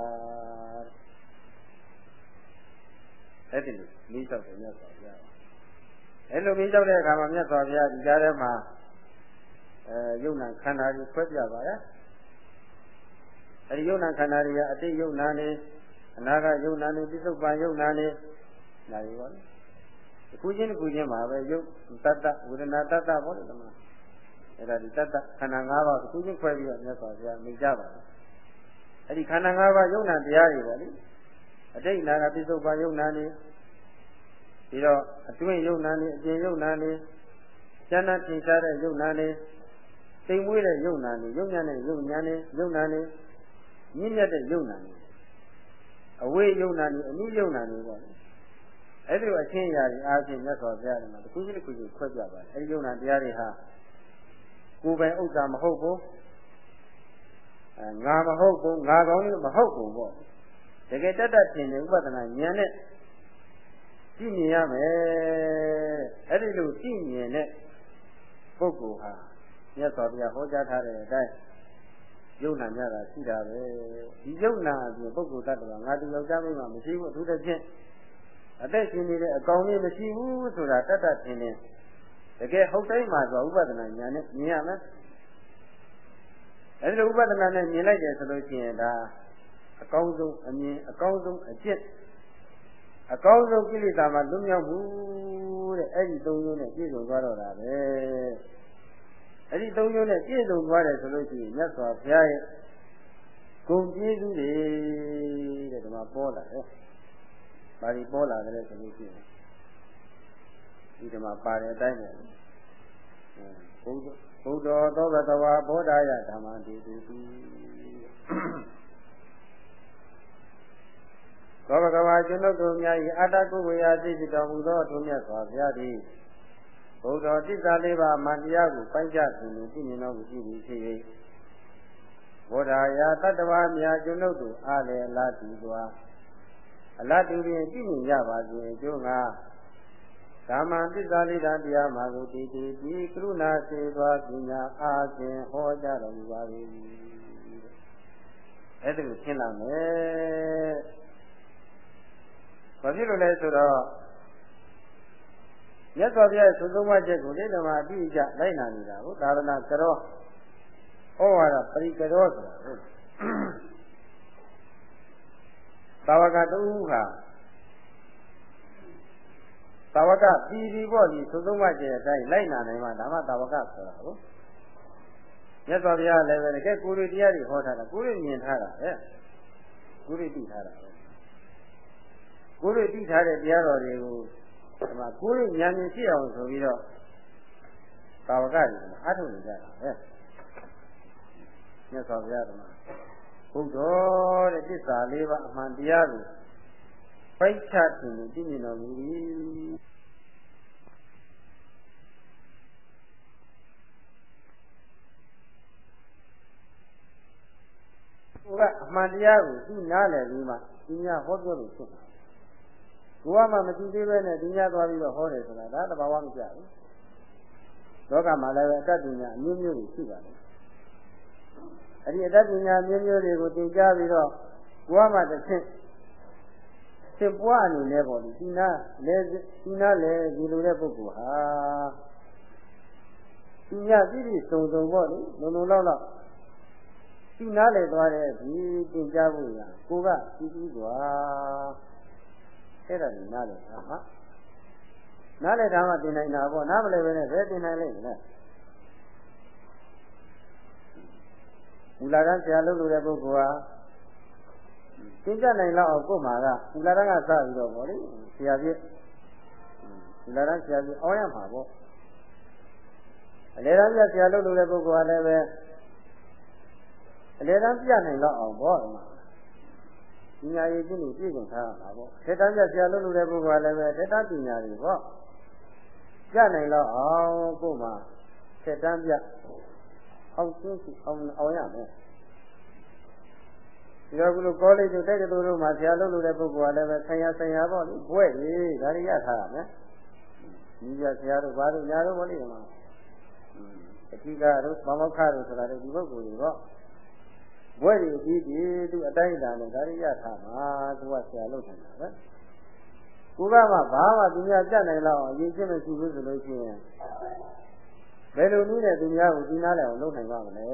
အဲ့ဒီလိုမိသောက်တယ်မြတ်စွာဘုရားအဲ့လိုမိသောက်တဲ့အခါမှာမြတ်စွာဘုရားဒီကြားထဲမှာအဲယုံနာခန္ဓာကိုဆွဲပြပါရဲ့အဲ့ဒီယုံနာခန္ဓာတွေကအတိတ်ယုံနာနေအနာဂတ်ယုံနာနေပြစ္ဆုတ်ပန်ယုံနာနေနာရီပါလေတစ်ခုချင်းတစ်ခုချင်းမှာပဲယုတ်တတ္တဝေဒနာတတ္တပေါ့လေဓမ္မအဲ့ဒါဒီတတ္တခန္ဓာ၅ပါးတစ်ခုချင်းခွဲပြီးတော့မြတ်စွာဘုရားမိကြပါဘူး အဲ့ဒီခန္ဓာ၅ပါးယုံနာတရားတွေပေါ့လေအတိတ်နာကပြစ္ဆုတ်ပန်ယုံနာနေပြီးတော့အတွင်းယုံနာနေအပြင်ယုံနာနေဉာဏ်နဲ့ထင်ရှားတဲ့ယုံနာနေသိမ်မွေးတဲ့ယုံနာနေယုံညာနဲ့ယုံညာနေယုံနာနေမြင့်မြတ်တဲ့ယုံနာနေအဝေးယုံနာနေအနည်းယုံနာနေပေါ့လေအဲ့ဒီအချင်းရာကြီးအားဖြင့်မြတ်စွာဘုရားကတခုချင်းတစ်ခုချင်းခွဲပြပါတယ်အဲ့ဒီယုံနာတရားတွေဟာကိုယ်ပိုင်ဥစ္စာမဟုတ်ဘူးအဲ ငါမဟုတ်ဘူးငါကောင်းလို့မဟုတ်ဘူးပေါ့တကယ်တတ်တတ်တင်တဲ့ဥပဒနာဉာဏ်နဲ့ကြည့်မြင်ရမယ်အဲ့ဒီလိုကြည့်မြင်တဲ့ပုဂ္ဂိုလ်ဟာမြတ်စွာဘုရားဟောကြားထားတဲ့အတိုင်းယုံနာများတာရှိတာပဲဒီယုံနာအပြင်ပုဂ္ဂိုလ်တ attva ငါတူယောက်ျားမိန်းမမရှိဘူးအထူးသဖြင့်အသက်ရှင်နေတဲ့အကောင်လေးမရှိဘူးဆိုတာတတ်တတ်ထင်တယ်တကယ်ဟုတ်တိုင်းမှာဆိုဥပဒနာဉာဏ်နဲ့မြင်ရမယ် အဲဒီလိုဥပဒနာနဲ့မြင်လိုက်တယ်ဆိုလို့ရှိရင်ဒါအကောင်းဆုံးအမြင်အကောင်းဆုံးအကျင့်အကောင်းဆုံးကိလေသာမှလွတ်မြောက်မှုတဲ့အဲ့ဒီသုံးမျိုးနဲ့ပြည့်စုံသွားတော့တာပဲအဲ့ဒီသုံးမျိုးနဲ့ပြည့်စုံသွားတယ်ဆိုလို့ရှိရင်မြတ်စွာဘုရားရဲ့ဂုံကျေးဇူးတွေတဲ့ဒီမှာပေါ်လာတယ်။ဘာဒီပေါ်လာတယ်ဆိုလို့ရှိရင်ဒီဒီမှာပါတဲ့အတိုင်းပဲဘုရား ဘုဒ္ဓသောဘဂဝါဘောဓာယဓမ္မတိတိသောဘဂဝါကျွန်ုပ်တို့များ၏အတ္တကုဝေယသိစိတော်မူသောထုံးမြတ်စွာဘုရားသည်ဘုဒ္ဓတိစ္ဆာလေးပါးမန္တရားကိုပိုင်းခြားသူလူသိမြင်တော်မူရှိသည်ဖြစ်၍ဘောဓာယတတ္တဝါများကျွန်ုပ်တို့အားလည်းအလားတူစွာအလားတူဖြင့်သိမြင်ကြပါစေအကျိုးငါ ကာမသစ္စာလေးတာတရားမှာကိုတည်တည်ဒီကရုဏာစေသွားပညာအားဖြင့်ဟောကြားတော်မူပါ၏အဲ့ဒါကိုရှင်းလာမယ်ဘာဖြစ်လို့လဲဆိုတော့မြတ်စွာဘုရားသုသုံးပါးချက်ကိုလေဓမ္မအတိအကျလိုက်နာနေတာကိုသာရဏကရောဩဝါဒပရိကရောဆိုတာဟုတ်သာဝကတူဟာ သာဝကပြည်ပြီးပေါ့ဒီသုသုံးပါးချက်အတိုင်းလိုက်နာနိုင်မှဒါမှသာဝကဆိုတာဟုတ်မြတ်စွာဘုရားလည်းပဲတကယ်ကိုယ်ရတရားတွေဟောထားတာကိုယ်ရမြင်ထားတာပဲကိုယ်ရသိထားတာပဲကိုယ်ရသိထားတဲ့တရားတော်တွေကိုဒီမှာကိုယ်ရဉာဏ်မြင်ရှိအောင်ဆိုပြီးတော့သာဝကတွေအထုနေကြတာပဲမြတ်စွာဘုရားကဘုဒ္ဓတဲ့သစ္စာလေးပါးအမှန်တရားကို ပိုက်ချခြင်းကိုသိမြင်တော်မူ၏ကိုကအမှန်တရားကိုသိနားလည်ပြီးမှဒီညာဟောပြောလို့ဖြစ်တာကိုကမှမသိသေးပဲနဲ့ဒီညာသွားပြီးတော့ဟောတယ်ဆိုတာဒါတဘာဝမကြဘူးလောကမှာလည်းအတ္တပညာအမျိုးမျိုးတွေရှိပါတယ်အဲ့ဒီအတ္တပညာမျိုးမျိုးတွေကိုသင်ကြားပြီးတော့ကိုကမှတစ်ဆင့် သင်ပွားအနေနဲ့ပေါ့ဒီနာလဲဒီနာလဲဒီလိုတဲ့ပုဂ္ဂိုလ်ဟာဒီညပြည့်ပြည့်စုံစုံပေါ့လေလုံလုံလောက်လောက်ဒီနားလေသွားတဲ့ဒီသင်ကြားဖို့ရကိုကပြီးပြီးသွားအဲ့ဒါကိုနားလေတာဟာနားလေတာမှသင်နိုင်တာပေါ့နားမလဲပဲနဲ့ဘယ်သင်နိုင်လိမ့်မလဲမူလာကဆရာလုပ်လို့တဲ့ပုဂ္ဂိုလ်ဟာ သင်ကြနိုင်လောက်အောင်ကို့မှာကမူလာကစပြီးတော့ဗောလေဆရာပြည့်မူလာကဆရာပြည့်အောင်းရမှာပေါ့အလေတန်းပြဆရာလုပ်လို့တဲ့ပုဂ္ဂိုလ်ကလည်းပဲအလေတန်းပြနိုင်လောက်အောင်ဗောဒီမှာပညာရည်ချင်းကိုပြည့်စုံထားရမှာပေါ့ထေတန်းပြဆရာလုပ်လို့တဲ့ပုဂ္ဂိုလ်ကလည်းပဲထေတန်းပညာတွေဗောပြနိုင်လောက်အောင်ကို့မှာထေတန်းပြအောင်ရှင်းအောင်အောင်ရမယ် ဒီတော့ကုလို့ကောလိပ်တို့တိုက်တော်တို့မှာဆရာလုပ်လို့တဲ့ပုဂ္ဂိုလ်ကလည်းပဲဆရာဆရာပေါ့လေဘွဲ့ကြီးဒါတွေရထားရမယ်ဒီပြဆရာတို့ဘာလို့ညာတို့ပေါ့လေဒီမှာအတိကတို့မမောက္ခတို့ဆိုတာဒီပုဂ္ဂိုလ်တွေပေါ့ဘွဲ့ကြီးပြီးပြီးသူအတိုင်းအတာနဲ့ဒါတွေရထားမှာသူကဆရာလုပ်နေတာပဲကိုကမှဘာမှသူများကြက်နိုင်လောက်အရင်ချင်းမရှိဘူးဆိုလို့ရှိရင်ဘယ်လိုနည်းနဲ့သူများကိုဒီနားလည်အောင်လုပ်နိုင်ပါမလဲ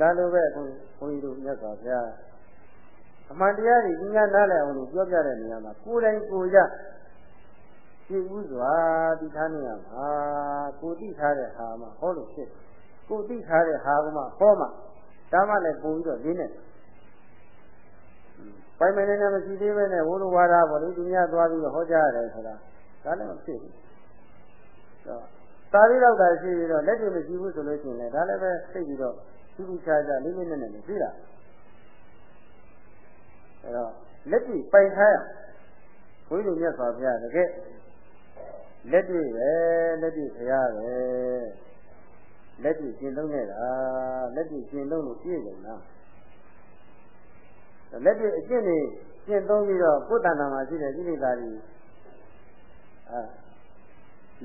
ဒါလိုပဲအခုဘုန်းကြီးတို့မြတ်စွာဘုရားအမှန်တရားတွေဒီညာနားလည်အောင်လို့ပြောပြတဲ့နေရာမှာကိုယ်တိုင်ကိုယ်ရကြည့်ဥစွာဒီထားနေရမှာကိုသိထားတဲ့ဟာမှာဟောလို့ဖြစ်ကိုသိထားတဲ့ဟာကမှဟောမှဒါမှလည်းပုံပြီးတော့ရင်းနေပိုင်မနေနဲ့မရှိသေးပဲနဲ့ဝိုးလိုဝါဒပေါ့လေဒီညသွားပြီးတော့ဟောကြားရတယ်ဆိုတာဒါလည်းမဖြစ်ဘူးတော့သာရီတော့တာရှိပြီးတော့လက်တွေမရှိဘူးဆိုလို့ရှိရင်လည်းဒါလည်းပဲသိပြီးတော့ ထူးထူးခြားခြားလေးလေးနက်နက်မရှိတာအဲတော့လက်တွေပိုင်ထားရဘုရားမြတ်စွာဘုရားတကယ်လက်တွေပဲလက်တွေဖရားပဲလက်တွေရှင်းလုံးနေတာလက်တွေရှင်းလုံးလို့ပြည့်ကုန်တာလက်တွေအကျင့်တွေရှင်းသုံးပြီးတော့ကိုယ်တဏ္ဍာမှာရှိတဲ့ကိလေသာတွေအဲ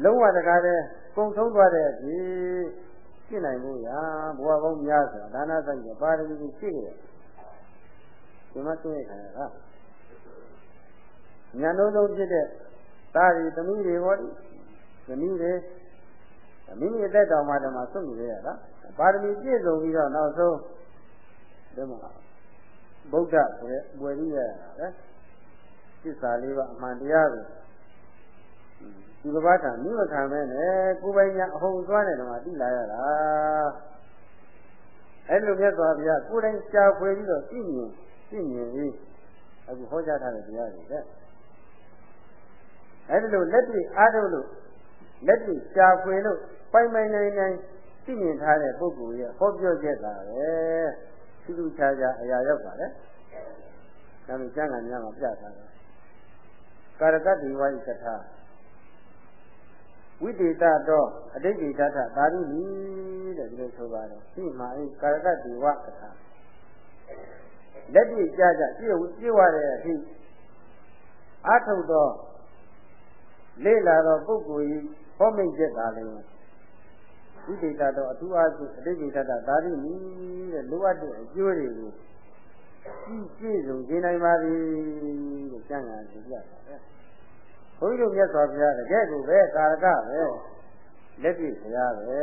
လုံးဝတကားတဲ့ကုံဆုံးသွားတဲ့အ ဖြစ်ဖြစ်နိုင်လို့ရာဘဝပေါင်းများစွာဒါနဆိုင်ကပါရမီကြီးရှိခဲ့ဒီမှာသိရခါရတာညာလုံးလုံးဖြစ်တဲ့သားတွေသမီးတွေဟောဒီသမီးတွေမိမိအသက်တော်မှာတည်းမှာဆွနေရတာပါရမီပြည့်စုံပြီးတော့နောက်ဆုံးဒီမှာဗုဒ္ဓဆိုတဲ့ပွယ်ကြီးရတာပဲသစ္စာလေးပါအမှန်တရားကို ဒီကဘာထမိမခံမဲနဲ့ကိုယ်ပိုင်ညာအဟုတ်သွားတယ်တော့မှသိလာရတာအဲ့လိုမြတ်စွာဘုရားကိုယ်တိုင်ရှားဖွေပြီးတော့သိမြင်သိမြင်ပြီးအခုဟောကြားထားတဲ့တရားတွေတဲ့အဲ့ဒီလိုလက်တွေ့အားထုတ်လို့လက်တွေ့ရှားဖွေလို့ပိုင်ပိုင်နိုင်နိုင်သိမြင်ထားတဲ့ပုဂ္ဂိုလ်ရဲ့ဟောပြောချက်တာပဲသူသူခြားခြားအရာရောက်ပါလေဒါမျိုးကျမ်းဂန်များမှာပြထားတယ်ကာရကတိဝိကထာ ဝိတေတတော့အတိတ်ကိတထသာရိမိတဲ့ဒီလိုဆိုပါတယ်ဒီမှာအဲကာရကတိဝကထာလက်တွေ့ကြကြပြည့်ပြည့်ဝတဲ့အထိအာထုတ်သောလေ့လာသောပုဂ္ဂိုလ်ကြီးဟောမိတ်ချက်သာလည်းဝိတေတတော့အထူးအားဖြင့်အတိတ်ကိတထသာရိမိတဲ့လိုအပ်တဲ့အကျိုးတွေကိုကြည့်ကြည့်စုံရှင်းနိုင်ပါသည်လို့ကျမ်းဂန်ပြပြပါတယ်ဘု န်းကြီးတို့မြတ်စွာဘုရားတကယ်ကိုပဲကာရကပဲလက်တွေ့ဘုရားပဲ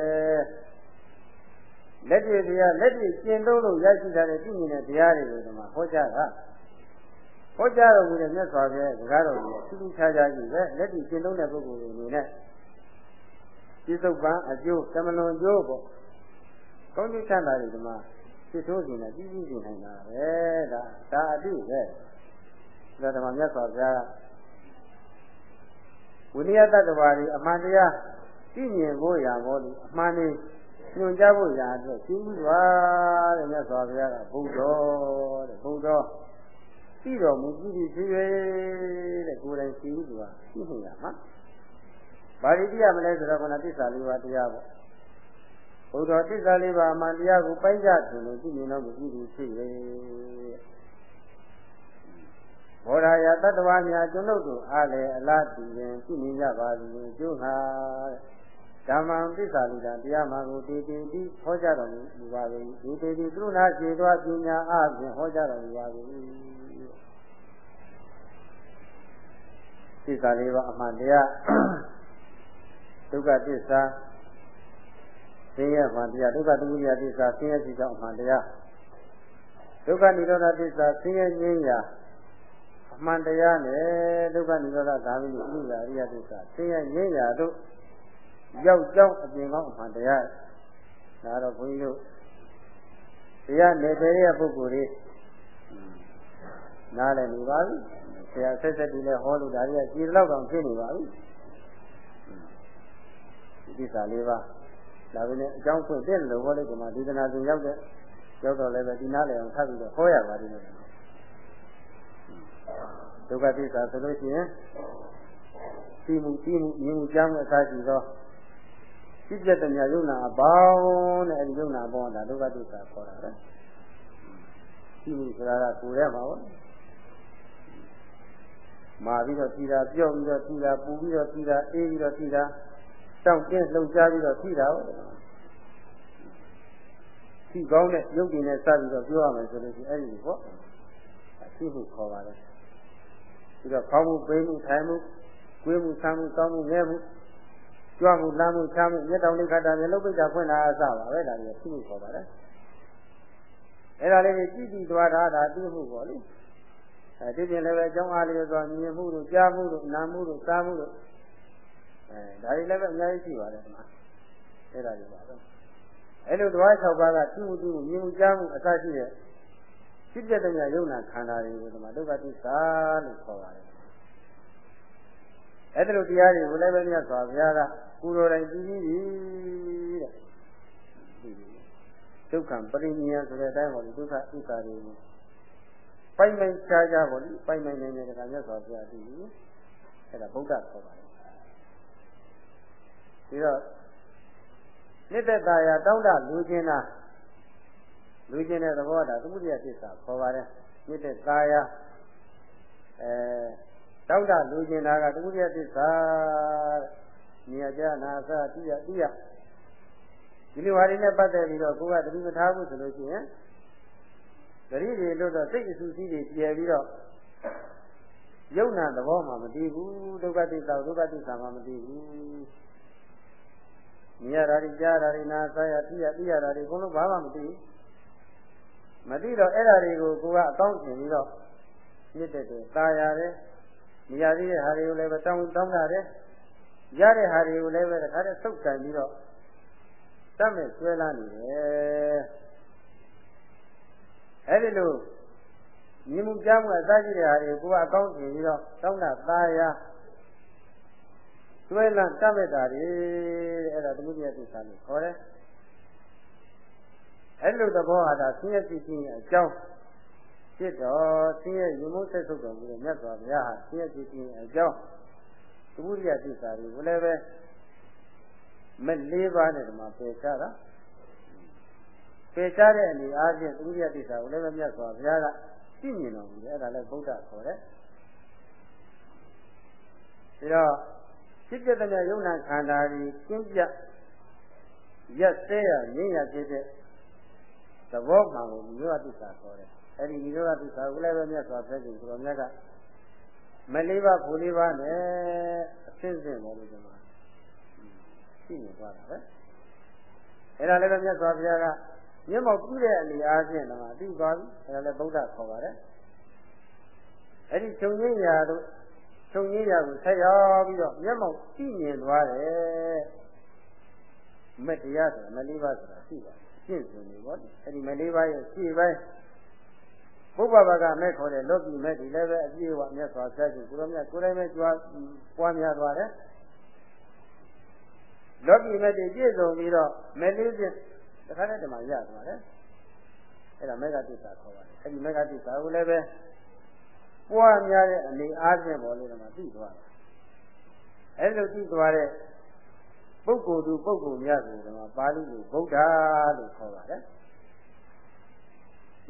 လက်တွေ့တရားလက်တွေ့ကျင့်သုံးလို့ရရှိထားတဲ့ပြည့်မြင်တဲ့တရားတွေကိုဒီမှာဟောကြားတာဟောကြားတော်မူတဲ့မြတ်စွာဘုရားစကားတော်ကိုသူသူခြားခြားကြည့်ပဲလက်တွေ့ကျင့်သုံးတဲ့ပုဂ္ဂိုလ်တွေအနေနဲ့ပြစ္ဆုတ်ပံအကျိုးသမလွန်ကျိုးပေါ့ကောင်းကျိုးချမ်းသာတွေဒီမှာဖြစ်ထိုးနေတယ်ပြီးပြီးနေနိုင်တာပဲဒါဒါအတိပဲဒါဓမ္မမြတ်စွာဘုရား ဝိနည်းတတ္တဝါတွေအမှန်တရားသိမြင်ဖို့ရာဘောလို့အမှန်လေးညွှန်ကြားဖို့ရာအတွက်ရှင်းပြီးပါတဲ့မြတ်စွာဘုရားကဘုဒ္ဓတဲ့ဘုဒ္ဓသိတော်မူကြည့်ပြီးဖြစ်၍တဲ့ကိုယ်တိုင်ရှင်းပြီးသူကသိနေတာဟာဘာလို့ကြည့်ရမလဲဆိုတော့ခန္ဓာသစ္စာလေးပါးတရားပေါ့ဘုဒ္ဓသစ္စာလေးပါးအမှန်တရားကိုပိုင်းခြားတယ်လို့ကြည့်မြင်တော့မကြည့်ဘူးဖြစ်၍ ဘောဓာယတတ္တဝါများကျွန်ုပ်တို့အားလည်းအလားတူရင်ကြည့်မြင်ကြပါသည်ကျိုးဟာဓမ္မံသစ္စာလိတာတရားမှကိုတည်တည်ပြီးဟောကြားတော်မူပါ၏ဒီတည်တည်သူနာခြေတော်ပညာအပြင်ဟောကြားတော်မူပါ၏သစ္စာလေးပါအမှန်တရားဒုက္ခသစ္စာဆင်းရဲမှန်တရားဒုက္ခသမုဒယသစ္စာဆင်းရဲစီကြောင့်အမှန်တရားဒုက္ခនិရောဓသစ္စာဆင်းရဲငြိမ်းရာအ မှန်တရားနဲ့ဒုက္ခនិရောဓဂါမိနိဥရာရိယသစ္စာဆင်းရဲငြိမ်းရာတို့ရောက်ကြောင်းအပြင်ကောင်းအမှန်တရားဒါတော့ဘုန်းကြီးတို့တရားနယ်ပယ်ရဲ့ပုဂ္ဂိုလ်တွေနားလည်းနေပါပြီဆရာဆက်ဆက်ဒီလဲဟောလို့ဒါတွေကကြည်လောက်တောင်ဖြစ်နေပါပြီဒီသစ္စာလေးပါဒါပဲနဲ့အကြောင်းဖွင့်တဲ့လို့ဟောလိုက်ဒီမှာဒီကနာစဉ်ရောက်တဲ့ရောက်တော့လည်းပဲဒီနားလည်းအောင်ထပ်ပြီးတော့ဟောရပါလိမ့်မယ် ဒုက္ခသစ္စာဆိုလို့ရှိရင်သိမှုသိမှုမြင်မှုကြားမှုအစရှိသောစိတ်တဲ့မြယုံနာအပေါင်းတဲ့အဲဒီယုံနာအပေါင်းဒါဒုက္ခသစ္စာခေါ်တာပဲသိမှုဆိုတာကကိုယ်ထဲမှာပေါ့မာပြီးတော့သိတာပြော့ပြီးတော့သိတာပူပြီးတော့သိတာအေးပြီးတော့သိတာတောင့်တင်းလှုပ်ရှားပြီးတော့သိတာပေါ့သိကောင်းတဲ့ရုပ်တည်နဲ့စပြီးတော့ပြောရမယ်ဆိုလို့ရှိရင်အဲ့ဒီပေါ့သိမှုခေါ်ပါတယ် ပြီးတော့ခေါင်းမှုပိမှုထိုင်မှုကိုယ်မှုဆမ်းမှုတောင်းမှုငဲမှုကြွမှုလမ်းမှုချမ်းမှုမျက်တောင်လေးခတ်တာမျက်လုံးပိတ်တာဖွင့်တာအစပါပဲဒါကြီးသိမှုခေါ်ပါတယ်အဲ့ဒါလေးကြည့်ပြီးသွားတာဒါသိမှုပေါ့လေအဲဒီပြင်လည်းပဲအကြောင်းအားလေးဆိုမြင်မှုတို့ကြားမှုတို့နားမှုတို့စားမှုတို့အဲဒါတွေလည်းပဲအများကြီးရှိပါတယ်ဒီမှာအဲ့ဒါတွေပါတော့အဲ့လိုသွား၆ပါးကသူ့မှုသူ့မှုမြင်မှုကြားမှုအစရှိတဲ့ ဖြစ်ပြတဲ့ယုံနာခန္ဓာတွေကိုဒီမှာဒုက္ခသစ္စာလို့ခေါ်ပါတယ်အဲ့ဒါလိုတရားတွေကိုလည်းပဲမြတ်စွာဘုရားကကိုယ်တော်တိုင်ပြီးပြီးတဲ့ဒုက္ခပရိနိယဆိုတဲ့အတိုင်းဟောဒီဒုက္ခဥစ္စာတွေကိုပိုင်ပိုင်ခြားခြားပေါ့လေပိုင်ပိုင်နိုင်နေတဲ့ကမြတ်စွာဘုရားသိပြီအဲ့ဒါဗုဒ္ဓခေါ်ပါတယ်ဒီတော့နိတ္တတာယာတောင်းတလူချင်းတာ လူချင်းတဲ့သဘောတာသမုဒိယသစ္စာခေါ်ပါတယ်နိတ္တတာယာအဲတောင်းတလူချင်းတာကသမုဒိယသစ္စာမြင်ကြနာသတိယတိယဒီလိုဟာတွေနဲ့ပတ်သက်ပြီးတော့ကိုယ်ကတတိမထားဘူးဆိုလို့ရှိရင်ဂရိတွေလို့တော့စိတ်အဆူစီးတွေကျယ်ပြီးတော့ယုံနာသဘောမှမတည်ဘူးဒုက္ခသစ္စာဒုက္ခသစ္စာမှမတည်ဘူးမြင်ရတာတွေကြားရတာတွေနားစားရသိရသိရတာတွေဘုံလုံးဘာမှမသိဘူး မသိတော့အဲ့ဓာတွေကိုကိုကအကောင်းကျင်ပြီးတော့မြစ်တဲ့တယ်ตายရတယ်မြင်ရသေးတဲ့ဟာတွေကိုလည်းပဲတောင်းတောင်းရတယ်ရတဲ့ဟာတွေကိုလည်းပဲတခါတည်းဆုပ်ကန်ပြီးတော့တတ်မဲ့ဆွဲလာနေတယ်အဲ့ဒီလိုမြင်မှုကြားမှုအစရှိတဲ့ဟာတွေကိုကအကောင်းကျင်ပြီးတော့တောင်းတာตายရဆွဲလန်းတတ်မဲ့တာတွေတဲ့အဲ့ဒါသမုဒိယသစ္စာလို့ခေါ်တယ် အဲ့လိုသဘောဟာဒါဆင်းရဲဖြစ်ခြင်းအကြောင်းဖြစ်တော့ဆင်းရဲရင်မုန်းဆက်ဆုပ်တော်မူတဲ့မြတ်စွာဘုရားဟာဆင်းရဲဖြစ်ခြင်းအကြောင်းသမုဒိယသစ္စာတွေကိုလည်းပဲမလေးပါးနဲ့ဒီမှာပယ်ချတာပယ်ချတဲ့အနေအားဖြင့်သမုဒိယသစ္စာကိုလည်းပဲမြတ်စွာဘုရားကသိမြင်တော်မူတယ်အဲ့ဒါလည်းဗုဒ္ဓခေါ်တယ်ဒါတော့ဖြစ်တဲ့တဲ့ယုံနာခန္ဓာကြီးကျင့်ပြရက်စဲရငြိမ်းရဖြစ်တဲ့ သဘောမှန်ကိုနိရောဓသစ္စာခေါ်တယ်အဲ့ဒီနိရောဓသစ္စာကိုလည်းပဲမြတ်စွာဘုရားရှင်ကိုရောမြတ်ကမလေးပါဘူလေးပါနဲ့အသင့်စင်ပေါ်လို့ဒီမှာရှိနေသွားတာပဲအဲ့ဒါလည်းပဲမြတ်စွာဘုရားကမျက်မှောက်ပြုတဲ့အနေအားဖြင့်တော့အသိသွားပြီအဲ့ဒါလည်းဗုဒ္ဓခေါ်ပါတယ်အဲ့ဒီချုပ်ငင်းရာတို့ချုပ်ငင်းရာကိုဆက်ရောက်ပြီးတော့မျက်မှောက်ကြည့်မြင်သွားတယ်မတရားဆိုတာမလေးပါဆိုတာရှိပါတယ် ရှင်းဆိုနေပေါ့အဲ့ဒီမလေးပါးရဲ့ရှေ့ပိုင်းဘုရားဘာကမဲ့ခေါ်တဲ့လောကီမဲ့ဒီလည်းပဲအပြည့်အဝမြတ်စွာဘုရားရှင်ကိုရောမြတ်ကိုယ်တိုင်ပဲကြွားပွားများသွားတယ်လောကီမဲ့တွေပြည့်စုံပြီးတော့မဲ့လေးဖြင့်တခါတည်းတမရသွားတယ်အဲ့ဒါမေဃတိစာခေါ်ပါတယ်အဲ့ဒီမေဃတိစာကိုလည်းပဲပွားများတဲ့အနေအားဖြင့်ပေါ်လို့တော့သိသွားတယ်အဲ့လိုသိသွားတဲ့ ပုဂ္ဂိုလ်သူပုဂ္ဂိုလ်များဆိုတော့ပါဠိကိုဗုဒ္ဓလို့ခေါ်ပါတယ်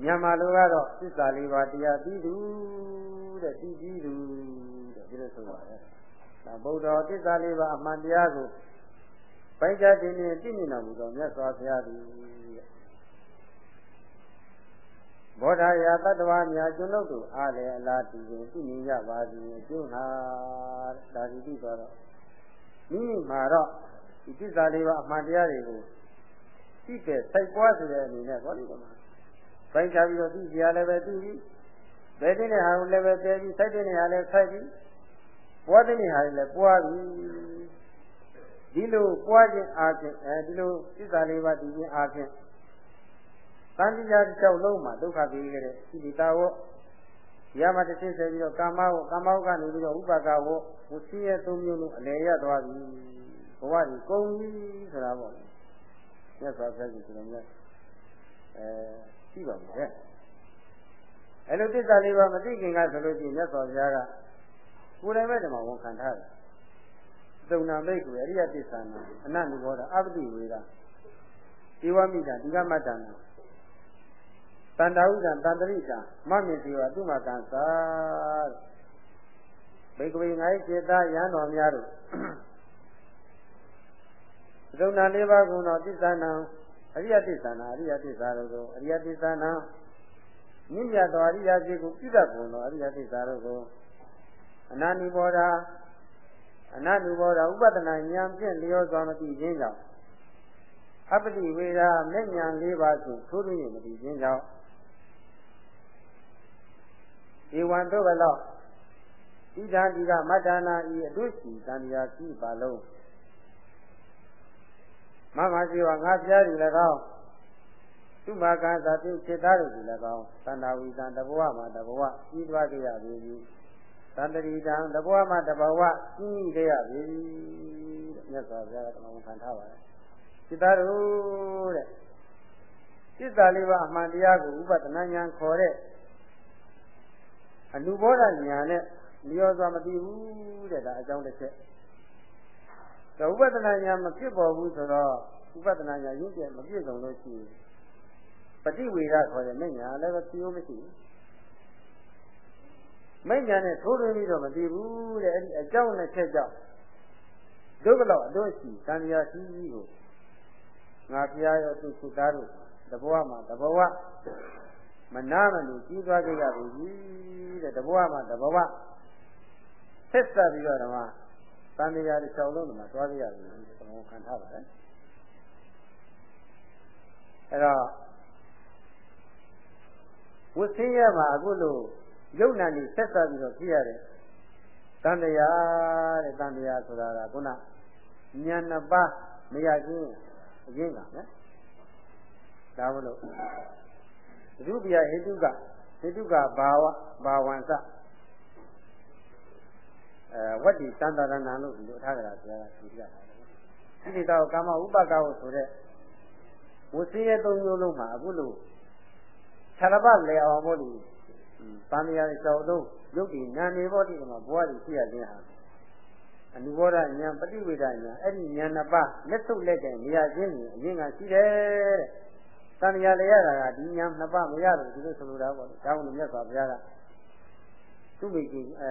မြန်မာလိုကတော့သစ္စာလေးပါးတရားပြီးသူတဲ့ပြီးပြီးသူတဲ့ဒီလိုဆိုပါတယ်ဒါဗုဒ္ဓသစ္စာလေးပါးအမှန်တရားကိုပိုက်ကြခြင်းနဲ့သိမြင်တော်မူသောမြတ်စွာဘုရားသည်ဘောဓရာတတ္တဝါများကျွတ်တို့အားလည်းအလားတူကိုသိမြင်ကြပါစေအကျိုးဟာဒါဒီပြီးတော့မိမိမှာတော့ ဒီသစ္စာလေးပါအမှန်တရားတွေကိုသိတဲ့စိုက်ပွားဆိုတဲ့အနေနဲ့ဘောလိကမှာပိုင်းခြားပြီးတော့သိကြလည်းပဲသိပြီဘယ်တဲ့နေဟာကိုလည်းပဲသိပြီစိုက်တဲ့နေဟာလည်းစိုက်ပြီပွားတဲ့နေဟာလည်းပွားပြီဒီလိုပွားခြင်းအားဖြင့်အဲဒီလိုသစ္စာလေးပါသိခြင်းအားဖြင့်တန်တရားတစ်ယောက်လုံးမှာဒုက္ခပြီးခဲ့တဲ့ဣတိတာဝရမတစ်ဆင့်ဆက်ပြီးတော့ကာမဝကာမဝကနေပြီးတော့ဥပါကဝဝစီရဲ့သုံးမျိုးလုံးအလယ်ရသွားပြီ ဘဝကြီးကုန်ပြီဆိုတာပေါ့မြတ်စွာဘုရားကြီးဆိုတော့မြတ်အဲရှိပါမယ်အဲလိုသစ္စာလေးပါမသိခင်ကဆိုလို့ရှိရင်မြတ်စွာဘုရားကကိုယ်တိုင်ပဲဒီမှာဝန်ခံထားတယ်သုံနာမိတ်ကိုအရိယသစ္စာနာအနတ်နိဘောဓအပတိဝေဒဧဝမိတာဒီကမတ္တနာတန္တာဥဒံတန္တရိတာမမေတိဝသူမကံသာဘေကဝေငါ၏စေတရဟန်းတော်များတို့ သုဏလေးပါးကုံတော်သစ္စာနံအရိယသစ္စာနာအရိယသစ္စာတို့ကိုအရိယသစ္စာနာမြင့်မြတ်သောအရိယဖြစ်ကိုပြုတတ်ကုန်သောအရိယသစ္စာတို့ကိုအနာနိဘောဓာအနာနိဘောဓာဥပဒနာဉာဏ်ဖြင့်လျောစွာမသိခြင်းကြောင့်အပတိဝေဒာမဲ့ဉာဏ်၄ပါးဖြင့်ထိုးထွင်းမသိခြင်းကြောင့်ဧဝံတို့ကလောက်ဣဒံဒီကမတ္တနာဤအတုရှိတန်ရာရှိပါလုံး မမရှိဝငါပြားဒီ၎င်းသူမကံသာတိစိတ်သားတို့ဒီ၎င်းသန္တာဝိတံတဘဝမှာတဘဝကြီးသွားကြရပြီသန္တရိတံတဘဝမှာတဘဝကြီးကြရပြီတဲ့မြတ်စွာဘုရားကတမန်ခံထားပါတယ်စိတ်သားတို့တဲ့စိတ်သားလေးပါအမှန်တရားကိုဥပဒနာဉာဏ်ခေါ်တဲ့အနုဘောဓဉာဏ်နဲ့လျော်စွာမသိဘူးတဲ့ဒါအကြောင်းတစ်ချက် ဒါဥပဒနာညာမဖြစ်ပေါ်ဘူးဆိုတော့ဥပဒနာညာရင်းကျက်မပြည့်စုံလို့ရှိရင်ပฏิဝေဒခေါ်တဲ့မညာလည်းပဲပြိုးမရှိဘူးမညာနဲ့ထိုးထွင်းပြီးတော့မသိဘူးတဲ့အဲ့ဒီအကြောင်းနဲ့ချက်ကြောင့်ဒုက္ခလောက်အတော့ရှိသံဃာရှိကြီးကိုငါဖျားရောသူစုသားတို့တဘဝမှာတဘဝမနာမလို့ကြီးသွားကြရပြီတဲ့တဘဝမှာတဘဝဆက်ဆက်ပြီးတော့ဓမ္မ သံဃာတစ်ချောင်းလုံးမှာသွားကြရတယ်ဘုံခံထားပါတယ်အဲ့တော့ဝဆင်းရဲမှာအခုလိုယုံနာနေဆက်ဆက်ပြီးတော့ဖြစ်ရတယ်တန်တရားတဲ့တန်တရားဆိုတာကခုနဉာဏ်နှစ်ပါးမရခြင်းအရင်ကနော်ဒါမလို့ဒုတိယဟေတုကဟေတုကဘာဝဘာဝံစ အဲဝတ္တိတန်တရဏံလို့ဒီလိုထားကြတာဆရာကသူပြတာဒီတိတောကာမဥပကဝဆိုတဲ့ဝစီရဲ့သုံးမျိုးလုံးမှာအခုလို့ခြာရပလေအောင်မို့လို့ပန္နရာကျော်လုံးရုပ်ဒီနာနေဘောတိကမှာဘဝကြီးရှိရခြင်းဟာအနုဘောဓဉာဏ်ပฏิဝေဒဉာဏ်အဲ့ဒီဉာဏ်နှစ်ပါးလက်စုပ်လက်တဲ့နေရာချင်းကြီးအရင်ကရှိတယ်တဲ့တန်ရာလေရတာကဒီဉာဏ်နှစ်ပါးမရဘူးဒီလိုဆိုလိုတာပေါ့ဒါကြောင့်မြတ်စွာဘုရားက သူ့မိကြီးအဲ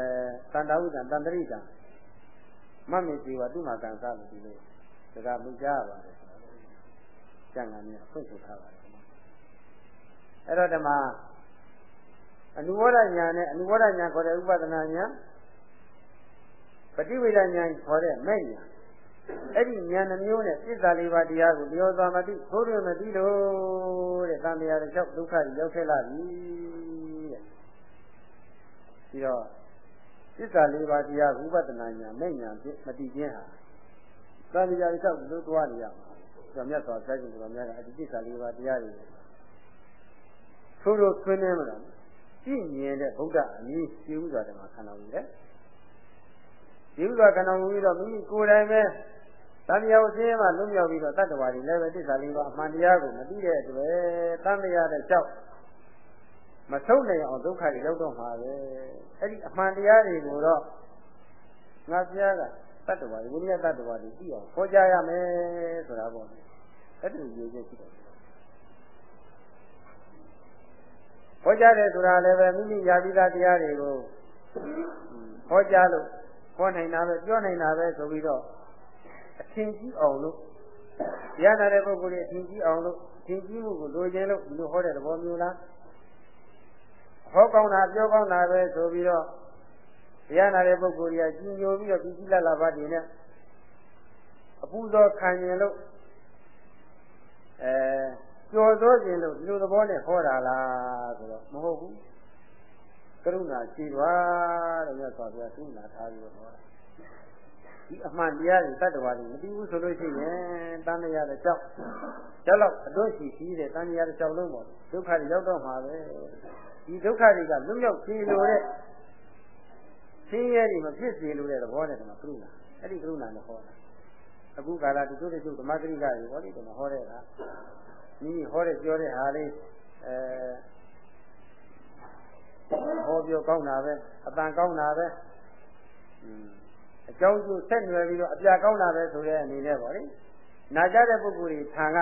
တန်တာဝိတံတန်တရိတံမမေဇီဝသူ့မှာကံစားလို့ဒီလိုစကားမကြပါတယ်ကျန်ကန်နဲ့ဖွင့်ဆိုထားပါတယ်အဲ့တော့ဒီမှာအနုဝရညာနဲ့အနုဝရညာခေါ်တဲ့ဥပဒနာညာပฏิဝေဒညာခေါ်တဲ့မဲ့ညာအဲ့ဒီညာနှမျိုးနဲ့ပြစ္ဆာလေးပါးတရားကိုလျောသွားမသိသိုးရမသိလို့တဲ့သံဃာတော်ဒုက္ခရောက်ခဲ့လာပြီ ပြီးတော့စိတ္တလေးပါးတရားဥပဒနာညာမဲ့ညာဖြင့်မသိခြင်းဟာတန်တရားတစ်လျှောက်လို့သွားနေရမှာဒါမြတ်စွာဘုရားရှင်တော်များကအဒီစိတ္တလေးပါးတရားတွေထို့လို့ဆွေးနွေးမလားကြည့်မြင်တဲ့ဗုဒ္ဓအမည်ရှိဥစွာဓမ္မခန္ဓာဝင်တယ်ဒီဥစွာခန္ဓာဝင်ပြီးတော့မိမိကိုယ်တိုင်ပဲတန်တရားကိုသိမှလွတ်မြောက်ပြီးတော့တတ္တဝါတွေလည်းပဲသစ္စာလေးပါးအမှန်တရားကိုမသိတဲ့အတွက်တန်တရားတဲ့ကြောက် မဆုံးနိုင်အောင်ဒုက္ခတွေရောက်တော့မှာပဲအဲ့ဒီအမှန်တရားတွေကိုတော့ငါဘုရားကတတ္တဝါတွေဝိနည်းတတ္တဝါတွေသိအောင်ဟောကြားရမယ်ဆိုတာပေါ့အဲ့ဒီရည်ချက်ရှိတယ်ဟောကြားတယ်ဆိုတာလည်းပဲမိမိယာပြီးသားတရားတွေကိုဟောကြားလို့ဟောနိုင်တာပဲပြောနိုင်တာပဲဆိုပြီးတော့အထင်ကြီးအောင်လို့ရနာတဲ့ပုဂ္ဂိုလ်တွေအထင်ကြီးအောင်လို့အထင်ကြီးမှုကိုလိုချင်လို့ဒီလိုဟောတဲ့သဘောမျိုးလား ဟောကောင်းတာပြောကောင်းတာပဲဆိုပြီးတော့ရနာတဲ့ပုဂ္ဂိုလ်တွေကကြီးညိုပြီးတော့ပြည်ကြီးလာလာပါတည်နဲ့အပူဇော်ခံရင်လို့အဲကြော်သောခြင်းလို့ဒီလိုသဘောနဲ့ဟောတာလားဆိုတော့မဟုတ်ဘူးကရုဏာရှိပါတဲ့မြတ်စွာဘုရားကရုဏာထားပြီးတော့ဟောတာဒီအမှန်တရားတွေတတ္တဝါတွေမသိဘူးဆိုလို့ရှိရင်တန်တရားတဲ့ကြောက်ကြောက်တော့အတွတ်ရှိရှိတဲ့တန်တရားတဲ့ကြောက်လုံးပေါ့ဒုက္ခတွေရောက်တော့မှာပဲ ဒီဒုက္ခတွေကလွတ်မြောက်ခြင်းလို့တဲ့ဆင်းရဲတွေမဖြစ်စေလို့တဲ့သဘောနဲ့ကကရုဏာအဲ့ဒီကရုဏာနဲ့ဟောတာအခုကာလတချို့တချို့ဓမ္မဂရိကတွေဟောလိတယ်မဟောတဲ့ကမိမိဟောတဲ့ပြောတဲ့ဟာလေးအဲဟောပြောကောင်းတာပဲအတန်ကောင်းတာပဲအကြောင်းကျိုးဆက်နွယ်ပြီးတော့အပြကောင်းတာပဲဆိုတဲ့အနေနဲ့ပေါ့လေနာကြတဲ့ပုဂ္ဂိုလ်တွေထံက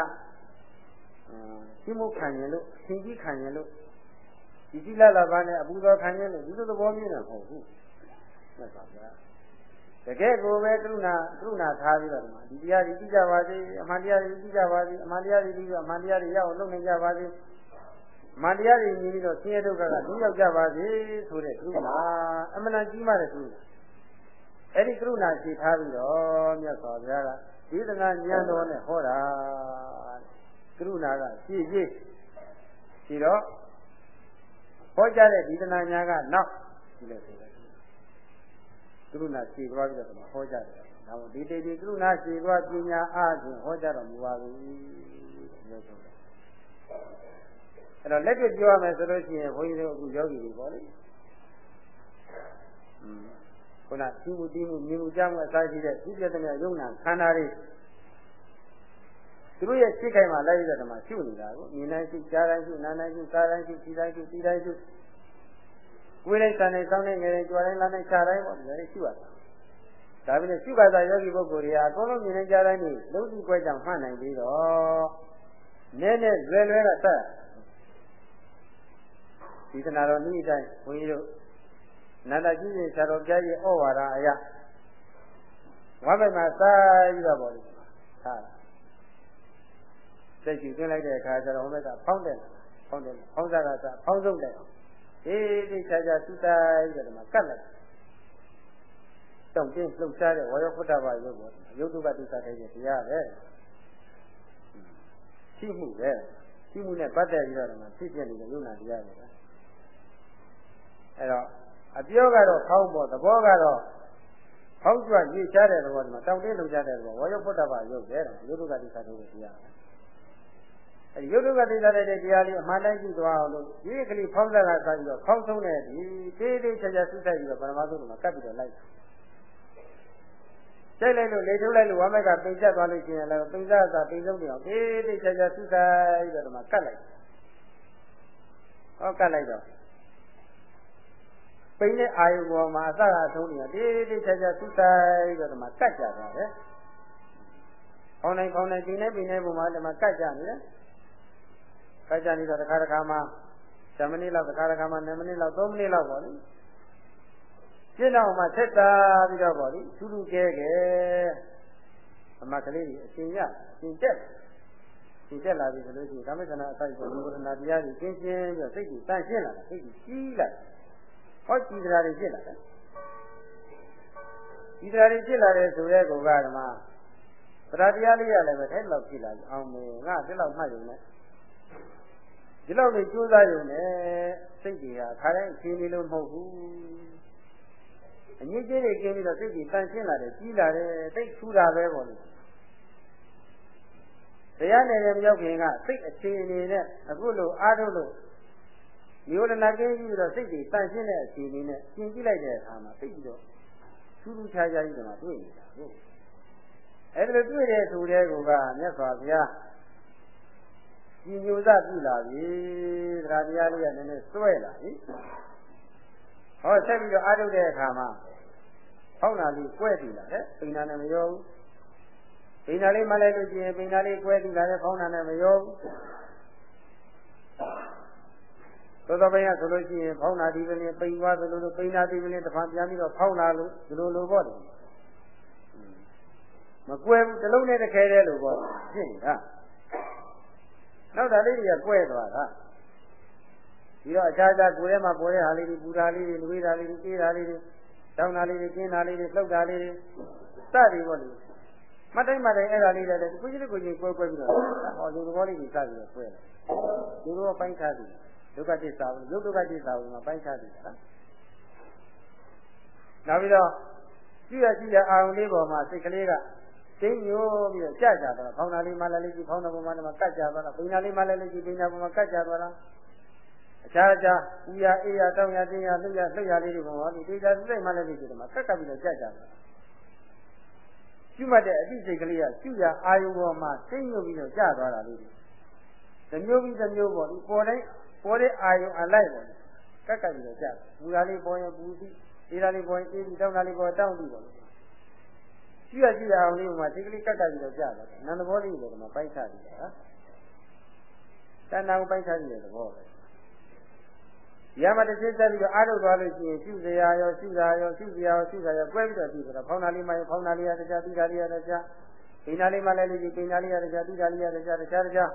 ရှိမှုခံရင်လို့အရှင်ကြီးခံရင်လို့ ဒီတိလလဘာနဲ့အပူတော်ခံရင်လို့ဒီလိုသဘောမျိုးနဲ့မဟုတ်ဘူးမှတ်ပါဗျာတကယ်ကိုပဲကရုဏာကရုဏာထားပြီးတော့ဒီတရားတွေသိကြပါစေအမှန်တရားတွေသိကြပါစေအမှန်တရားတွေပြီးတော့အမှန်တရားတွေရအောင်လုပ်နိုင်ကြပါစေအမှန်တရားတွေမြင်ပြီးတော့ဆင်းရဲဒုက္ခကဒုရောက်ကြပါစေဆိုတဲ့ကရုဏာအမှန်တန်ကြီးမားတဲ့ကရုဏာအဲ့ဒီကရုဏာရှိထားပြီးတော့မြတ်စွာဘုရားကဒီသနာဉာဏ်တော်နဲ့ဟောတာကရုဏာကရှိရှိရှိတော့ ဟောကြားတဲ့ဒီသနာဉာဏ်ကနောက်ဒီလိုဆိုတယ်ကရုဏာရှိသွားပြီးတော့ဟောကြားတယ်။ဒါမို့ဒီတေဒီကရုဏာရှိသွားပညာအားဖြင့်ဟောကြားတော်မူပါဘူးလို့ဆိုတယ်။အဲ့တော့လက်တွေ့ပြောရမယ်ဆိုလို့ရှိရင်ဘုန်းကြီးတို့အခုယောဂီတွေပေါ့လေ။ခုနသိမှုသိမှုမြင်မှုကြားမှုအစားရှိတဲ့ဒီပြတဲ့ယုံနာခန္ဓာတွေ သူတို့ရဲ့စိတ်ခိုင်မှာလိုက်ရတဲ့ဓမ္မရှုနေတာကိုမြင်တိုင်းရှုကြားတိုင်းရှုနားတိုင်းရှုစားတိုင်းရှုခြေတိုင်းရှုတီးတိုင်းရှုဝိရိသန်နဲ့စောင်းနေငယ်ကြွားတိုင်းလမ်းနဲ့ခြားတိုင်းပေါ့ဒီလိုရှုရတာဒါပေမဲ့ရှုခါသာယောဂီပုဂ္ဂိုလ်တွေဟာအကုန်လုံးမြင်နေကြတိုင်းนี่လုံးစုကွဲကြောင်မှတ်နိုင်ပြီးတော့နည်းနည်းလွယ်လွယ်ကတတ်ဒီသနာတော်နေ့တိုင်းဘုန်းကြီးတို့နန္ဒကြီးရှင်ဆရာတော်ကြားကြီးဩဝါဒအရာဝမ်းပိုင်မှာစာပြီးတော့ပေါ့လေဟာ စိတ်ကြည့်သွင်းလိုက်တဲ့အခါကျတော့ဟိုဘက်ကဖောင်းတယ်ဖောင်းတယ်ဖောင်းစားကစားဖောင်းဆုံးတယ်အေးဒီချာချာသုတိုင်းတဲ့မှာကတ်လိုက်တောင့်တင်းလှုပ်ရှားတဲ့ဝါယောဖုဒ္ဓဘာယုတ်ပေါ်ယုတ်တုပတိသတဲ့တရားပဲရှိမှုပဲရှိမှုနဲ့ပတ်သက်ပြီးတော့ဖြစ်ပြနေတဲ့ယုံနာတရားတွေပဲအဲ့တော့အပြောကတော့ဖောင်းပေါ်သဘောကတော့ဖောင်းကျွတ်ရွေ့ချတဲ့သဘောဒီမှာတောင်းတင်းလုံကြတဲ့သဘောဝါယုတ်ပုတ္တဘာရုပ်တယ်ယုတ်တုကတိသထုတ်လို့တရားပဲ အဲဒီယုတ်တုကတိသတဲ့တရားလေးအမှန်တိုင်းကြည့်သွားအောင်လို့ဒီကလေးဖောင်းလာတာဆိုပြီးတော့ဖောင်းဆုံးတဲ့ဒီတေးသေးချာချာစုတိုက်ပြီးတော့ပရမသုတ်မှာကပ်ပြီးတော့လိုက်ကျိတ်လိုက်လို့လေထုတ်လိုက်လို့ဝမ်းမိုက်ကပိန်ဆက်သွားလို့ရှိရင်လည်းပိန်ဆက်သာပိန်ဆုံးတယ်အောင်တေးသေးချာချာစုတိုက်ပြီးတော့ဒီမှာကပ်လိုက်ဟောကပ်လိုက်တော့ပိန်တဲ့အာယုပေါ်မှာအစကအဆုံးနေတေးသေးချာချာသုတိုက်တော့ဒီမှာကတ်ကြတာပဲ။ခေါင်းနိုင်ခေါင်းနိုင်ပိန်နေပိန်နေပုံမှာဒီမှာကတ်ကြနေတယ်။ ကတ်ကြနေတော့တစ်ခါတစ်ခါမှ10မိနစ်လောက်တစ်ခါတစ်ခါမှ9မိနစ်လောက်3မိနစ်လောက်ပေါ့လေ။ရှင်းတော့မှဆက်တာပြီးတော့ပေါ့လေထူးထူးကဲကဲအမကလေးကြီးအရှင်ရအရှင်တက်ဒီတက်လာပြီဆိုလို့ရှိရင်ကာမိကနာအစိုက်ကိုဒီဝရဏတရားကြီးကျင်းကျင်းပြီးတော့စိတ်ကြီးတန့်ရှင်းလာတာစိတ်ကြီးကြီးလာတယ်ဟောကြည်တရားတွေဖြစ်လာတယ်ကြည်တရားတွေဖြစ်လာတယ်ဆိုတဲ့ကောကဓမ္မတရားတရားလေးရလည်းပဲအဲ့လောက်ဖြစ်လာအောင်မေငါဒီလောက်မှတ်ရုံနဲ့ ဒီလောက်နေကြိုးစားရုံနဲ့စိတ်ကြီးဟာခါတိုင်းအချင်းလေးလို့မဟုတ်ဘူးအငြိကြီးတွေကင်းပြီးတော့စိတ်ကြီးတန်ရှင်းလာတယ်ကြီးလာတယ်တိတ်ထူတာပဲပေါ့လေတရားနယ်ရဲ့မြောက်ခင်ကစိတ်အခြေအနေနဲ့အခုလိုအားထုတ်လို့မျိုးရဏကင်းပြီးတော့စိတ်တွေတန့်ရှင်းတဲ့အခြေအနေနဲ့ရှင်းကြည့်လိုက်တဲ့အခါမှာသိပြီးတော့ထူးထူးခြားခြားကြီးကမှတွေ့နေတာဟုတ်အဲ့ဒါတွေ့တဲ့သူတဲ့ကူကမြတ်စွာဘုရား ဒီမျိုးစပြုလာပြီတရားတရားလေးကနည်းနည်းစွဲလာပြီဟောဆက်ပြီးတော့အားထုတ်တဲ့အခါမှာဟောင်းတာလေးကွဲပြီလားတဲ့ပိဏာနဲ့မရောဘူးပိဏာလေးမှလည်းလို့ရှိရင်ပိဏာလေးကွဲပြီလားတဲ့ဖောင်းတာနဲ့မရောဘူးသောသောပိုင်းကဆိုလို့ရှိရင်ဖောင်းနာဒီပင်ပိန်သွားသလိုလိုပိန်နာဒီပင်တစ်ဖန်ပြန်ပြီးတော့ဖောင်းလာလို့ဒီလိုလိုပေါ့တယ်မကွဲဘူးတစ်လုံးနဲ့တစ်ခဲတည်းလို့ပေါ့ဖြစ်နေတာ နောက်တာလေးတွေကကွဲသွားတာဒီတော့အခြားခြားကိုယ်ထဲမှာပေါ်တဲ့ဟာလေးတွေပူတာလေးတွေလူဝေးတာလေးတွေအေးတာလေးတွေတောင်းတာလေးတွေကျင်းတာလေးတွေလှုပ်တာလေးတွေစသည်ပေါ့လေမတိုင်းမတိုင်းအဲ့ဒါလေးတွေလည်းကိုကြီးကိုကြီးကွဲကွဲပြီးတော့ဟောဒီသဘောလေးကြီးစပြီးတော့ကွဲတယ်ဒီလိုပိုင်းခြားပြီးဒုက္ခသစ္စာကိုယုတ်ဒုက္ခသစ္စာကိုမှပိုင်းခြားပြီးတာနောက်ပြီးတော့ကြည့်ရကြည့်ရအာရုံလေးပေါ်မှာစိတ်ကလေးက သိညိုပြီးတော့ကြာကြတော့ဖောင်းတာလေးမှလည်းလေးကြည့်ဖောင်းတဲ့ပုံမှာကတ်ကြသွားတာပိညာလေးမှလည်းလေးကြည့်ပိညာပုံမှာကတ်ကြသွားတာအခြားအခြားဦးရအေးရတောင်းရတင်းရလှုပ်ရလှုပ်ရလေးတွေပုံမှာဒီဒေတာစိတ်မှလည်းလေးကြည့်တယ်မှာကတ်ကပ်ပြီးတော့ကြာကြသွားကျุမှတ်တဲ့အသိစိတ်ကလေးကကျุရအာယုံပေါ်မှာသိညိုပြီးတော့ကြာသွားတာလေးတွေတစ်မျိုးပြီးတစ်မျိုးပေါ့ဒီပေါ်တိုင်းပေါ်တဲ့အာယုံအလိုက်ပေါ့ကက်ကက်ပြီးတော့ကြာပူတာလေးပေါ်ရင်ပူသည်အေးတာလေးပေါ်ရင်အေးသည်တောင်းတာလေးပေါ်တောင်းသည်ပေါ့ ကြည့်ရကြည့်ရအောင်လေးမှာဒီကလေးကက်ကက်ပြီးတော့ကြာတယ်နန္ဒဘောလေးကိုဒီမှာပိုက်ချပြီးတာတဏှာကိုပိုက်ချပြီးတဲ့သဘောပဲရမတစ်စိဆက်ပြီးတော့အားထုတ်သွားလို့ရှိရင်ရှုစရာရောရှုတာရောရှုစရာရောရှုတာရောကွဲပြီးတော့ပြီးတော့ဖောင်းတာလေးမှရင်ဖောင်းတာလေးရတခြားပြီးတာလေးရတခြားပိန်တာလေးမှလည်းလေးပိန်တာလေးရတခြားပြီးတာလေးရတခြားတခြားတခြား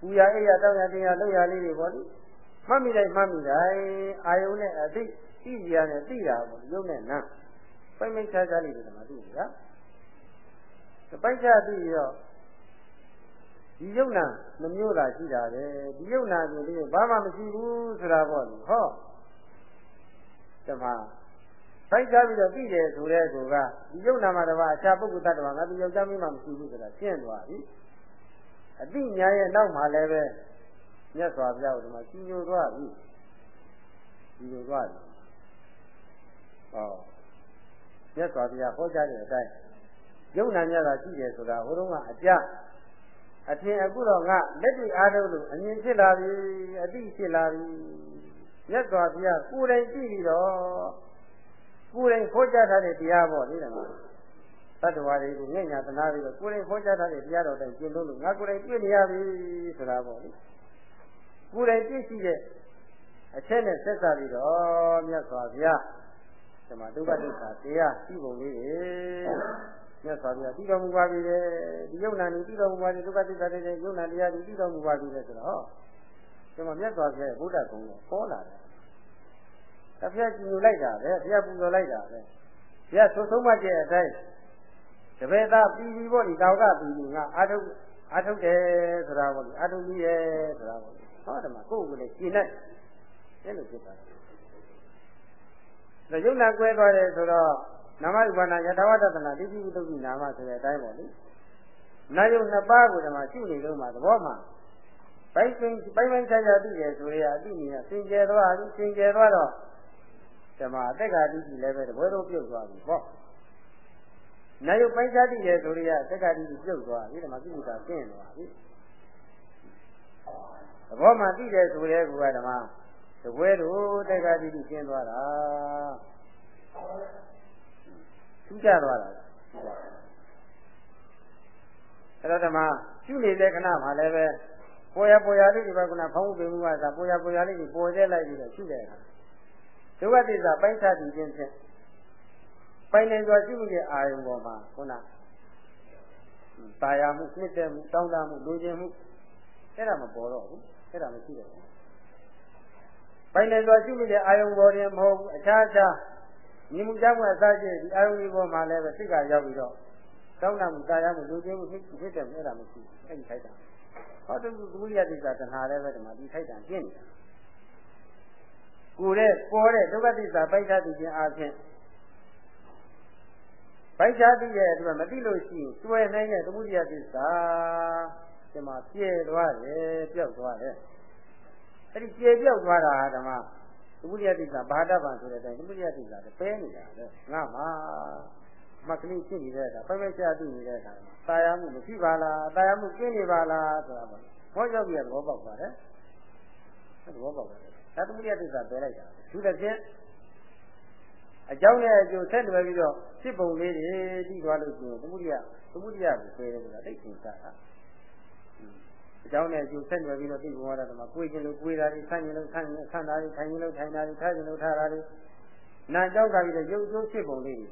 ပူရအိရတောင်းရတင်ရလှုပ်ရလေးတွေပေါ့လေမှတ်မိတိုင်းမှတ်မိတိုင်းအာယုံနဲ့အသိသိကြရတယ်သိတာပေါ့ရုပ်နဲ့နာပိတ်မိတ်ခြားခြားလေးတွေတော့မသိဘူး ဗျာပိုက်ခြားသိရောဒီယုံနာမမျိုးတာရှိတာပဲဒီယုံနာကိုဒီဘာမှမရှိဘူးဆိုတာပေါ့လေဟောတမပိုက်ခြားပြီးတော့သိတယ်ဆိုတဲ့ကောကဒီယုံနာမှာတပါအခြားပုဂ္ဂိုလ်တ attva ငါဒီယောက်ျားမင်းမှမရှိဘူးဆိုတာရှင်းသွားပြီအတိညာရဲ့နောက်မှာလည်းပဲမြတ်စွာဘုရားကဒီမှာကြီးညိုသွားပြီကြီးညိုသွားပြီဟောမြတ်စွာဘုရားဟောကြားတဲ့အတိုင်း ယုံနာမြတ်သာရှိတယ်ဆိုတာဟိုတုန်းကအကြအထင်အခုတော့ငါလက်တွေ့အားထုတ်လို့အမြင်ဖြစ်လာပြီအတိဖြစ်လာပြီမြတ်စွာဘုရားကိုယ်တိုင်ကြည့်ပြီးတော့ကိုယ်တိုင်ဟောကြားထားတဲ့တရားပေါ့လေတဲ့တတ္တဝါတွေကိုငဲ့ညာသနာပြီးတော့ကိုယ်တိုင်ဟောကြားထားတဲ့တရားတော်တိုင်းကျင့်လို့ငါကိုယ်တိုင်တွေ့နေရပြီဆိုတာပေါ့လေကိုယ်တိုင်သိရှိတဲ့အချက်နဲ့ဆက်စားပြီးတော့မြတ်စွာဘုရားဒီမှာဒုက္ခဒုက္ခတရားရှိပုံလေးတွေ မြတ်စွာဘုရားပြီးတော်မူပါပြီလေဒီယုံနာနေပြီးတော်မူပါပြီဒုက္ခဒုက္ခတဲ့ယုံနာတရားပြီးတော်မူပါပြီလေဆိုတော့ဟောဒီမှာမြတ်စွာဘုရားရဲ့ဘုရားကုံကိုခေါ်လာတယ်တဖျက်ကြည့်ယူလိုက်တာပဲဘုရားပူဇော်လိုက်တာပဲဘုရားသုံးဆုံးမှတဲ့အတိုင်းတပည့်သားပြီးပြီးပေါ့ဒီတောက်ကပြီးပြီးငါအာထုအာထုတ်တယ်ဆိုတာပေါ့လေအာထုတ်ကြီးရဲ့ဆိုတာပေါ့လေဟောဓမ္မကိုယ့်ကိုယ်လည်းရှင်းလိုက်တယ်လို့ဖြစ်ပါတယ်ဒါယုံနာကွဲသွားတယ်ဆိုတော့ နာမဥပါဒယတဝတ္တနာတိတိဝိတုကိနာမဆိုတဲ့အတိုင်းပေါ့လေနာယုံနှစ်ပါးကိုဓမ္မရှုနေလို့မှသဘောမှပိုက်ပင်ပိုက်ပင်ချာချာသိတယ်ဆိုရအတိနေစင်ကြယ်သွားပြီစင်ကြယ်သွားတော့ဓမ္မအတ္တကတိကြီးလည်းပဲတပွဲတော့ပြုတ်သွားပြီပေါ့နာယုပိုက်ချာသိတယ်ဆိုရအတ္တကတိကြီးပြုတ်သွားပြီဓမ္မကိစ္စကျင့်သွားပြီသဘောမှသိတယ်ဆိုရဲကဓမ္မတပွဲတော့တက္ကတိကြီးကျင့်သွားတာ ထူးခြားသွားတာအဲ့တော့ဓမ္မရှုနေတဲ့ခဏမှာလည်းပဲပေါ်ရပေါ်ရလေးဒီဘက်ကဖောင်းမှုပင်မှုကသာပေါ်ရပေါ်ရလေးကိုပေါ်ကျဲလိုက်ပြီးတော့ရှုတဲ့အခါဒုက္ခသစ္စာပိုင်းခြားတည်ခြင်းဖြင့်ပိုင်နေစွာရှုမှုရဲ့အာယုံပေါ်မှာခုနတာယာမှုနှစ်သက်မှုတောင်းတမှုလိုချင်မှုအဲ့ဒါမပေါ်တော့ဘူးအဲ့ဒါမရှိတော့ဘူးပိုင်နေစွာရှုမှုရဲ့အာယုံပေါ်ရင်မဟုတ်ဘူးအခြားအခြား မြင်မှုကြောင့်အစရှိဒီအာယုံဒီပေါ်မှာလည်းပဲစိတ်ကရောက်ပြီးတော့တောင်းတမှုတာယာမှုလိုချင်မှုဖြစ်ဖြစ်တယ်အဲ့ဒါမရှိဘူးအဲ့ဒီခိုက်တာဟောတုသမုဒိယတိစ္ဆာတဏှာလည်းပဲဒီမှာဒီထိုက်တန်ပြင်းနေတာကိုယ်တဲ့ပေါ်တဲ့ဒုက္ခသစ္စာပိုက်ချသိခြင်းအပြင်ပိုက်ချသိရဲ့အတွက်မသိလို့ရှိရင်ကျွဲနိုင်တဲ့သမုဒိယသစ္စာဒီမှာပြည့်သွားတယ်ပျောက်သွားတယ်အဲ့ဒီပြည့်ပျောက်သွားတာဓမ္မ သမုဒိယသစ္စာဘာဒဗံဆိုတဲ့အတိုင်းသမုဒိယသစ္စာပဲနေတာလေငါမှာမကလေးဖြစ်နေတဲ့အခါပိုက်ပိုက်ချသိနေတဲ့အခါတာယာမှုမရှိပါလားတာယာမှုကျင်းနေပါလားဆိုတာပေါ့ဟောရောက်ပြီးသဘောပေါက်ပါတယ်သဘောပေါက်ပါတယ်ဒါသမုဒိယသစ္စာပဲလိုက်တာသူတစ်ဖြင့်အကြောင်းနဲ့အကျိုးဆက်တွယ်ပြီးတော့ဖြစ်ပုံလေးတွေပြီးသွားလို့ရှိရင်သမုဒိယသမုဒိယကိုပယ်တယ်ဆိုတာသိသင်္ချာတာ အကြောင်းနဲ့အကျိုးဆက်တွယ်ပြီးတော့သိပုံရတာကမှကိုယ်ချင်းလို့ကိုယ်တာတွေဆန့်ရင်လို့ဆန့်ရင်ဆန့်တာတွေထိုင်ရင်လို့ထိုင်တာတွေထားရင်လို့ထားတာတွေနာကြောက်ကပြီးတော့ရုပ်ကျိုးဖြစ်ပုံလေးတွေ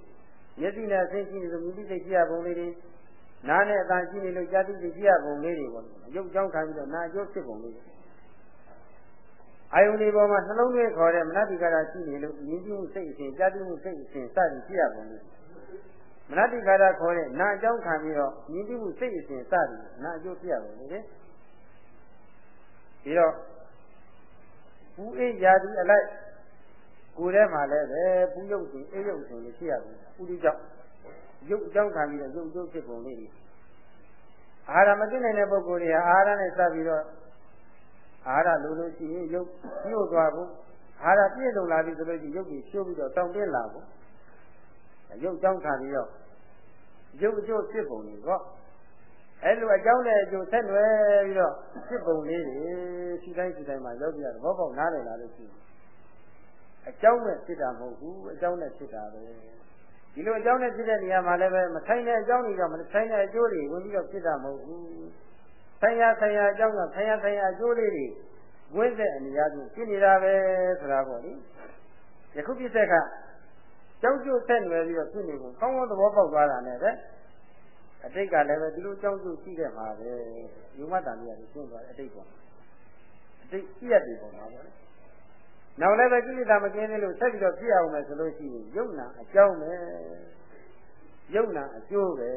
မျက်စိနဲ့အသိရှိနေလို့မြည်သိစိတ်ရှိရပုံလေးတွေနားနဲ့အတန်ရှိနေလို့ကြားသိစိတ်ရှိရပုံလေးတွေပေါ့ရုပ်ကြောင်းခံပြီးတော့နာအကျိုးဖြစ်ပုံလေးတွေအာယုန်ဒီပေါ်မှာနှလုံးသွင်းခေါ်တဲ့မနတိကာရရှိနေလို့မြင်ကြည့်မှုစိတ်အစဉ်ကြားသိမှုစိတ်အစဉ်စသည်ရှိရပုံလေးမနတိကာရခေါ်တဲ့နာအကြောင်းခံပြီးတော့မြင်ကြည့်မှုစိတ်အစဉ်စသည်နာအကျိုးဖြစ်ရပုံလေးလေ ပြီးတော့ဘူးအေးရာဒီအလိုက်ကိုယ်ထဲမှာလည်းပဲဘူးရုပ်ရှင်အေးရုပ်ရှင်လေးရှိရဘူးဥဒိကြောင့်ရုပ်အကြောင်းခံပြီးတော့ရုပ်ကျိုးဖြစ်ပုံလေးတွေအာဟာရမသိနိုင်တဲ့ပုဂ္ဂိုလ်တွေဟာအာဟာရနဲ့စပ်ပြီးတော့အာဟာရလိုလို့ရှိရင်ရုပ်ညှို့သွားဖို့အာဟာရပြည့်စုံလာပြီဆိုလို့ရှိရင်ရုပ်ကြီးဖြိုးပြီးတော့တောင်းတင်းလာဖို့ရုပ်ကြောင်းခံပြီးတော့ရုပ်အကျိုးဖြစ်ပုံတွေပေါ့ အဲ့လိုအကြောင်းနဲ့အကျိုးဆက်နွယ်ပြီးတော့ဖြစ်ပုံလေးတွေရှိတိုင်းရှိတိုင်းမှာရောက်ပြရတော့ဘောပေါက်နားလည်လာလို့ရှိရင်အကြောင်းနဲ့ဖြစ်တာမဟုတ်ဘူးအကြောင်းနဲ့ဖြစ်တာပဲဒီလိုအကြောင်းနဲ့ဖြစ်တဲ့နေရာမှာလည်းပဲမဆိုင်တဲ့အကြောင်းတွေတော့မဆိုင်တဲ့အကျိုးတွေဝင်ပြီးတော့ဖြစ်တာမဟုတ်ဘူးဆိုင်ရာဆိုင်ရာအကြောင်းကဆိုင်ရာဆိုင်ရာအကျိုးလေးတွေဝင်တဲ့အနေအချင်းဖြစ်နေတာပဲဆိုတာပေါ့လေယခုပြစ္ဆက်ကကြောက်ကြွဆက်နွယ်ပြီးတော့ဖြစ်နေကုန်ကောင်းကောင်းသဘောပေါက်သွားတာနဲ့ပဲ အတိတ်ကလည်းပဲဒီလိုကြောက်ကြွရှိတဲ့မှာပဲယူမတန်ကြီးကရှင်းသွားတယ်အတိတ်ပေါ့အတိတ်ပြည့်ရတယ်ပေါ့နော်နောက်လည်းပဲကိလေသာမကင်းသေးလို့ဆက်ပြီးတော့ဖြစ်အောင်မယ်ဆိုလို့ရှိရင်ယုံနာအကြောင်းပဲယုံနာအကျိုးပဲ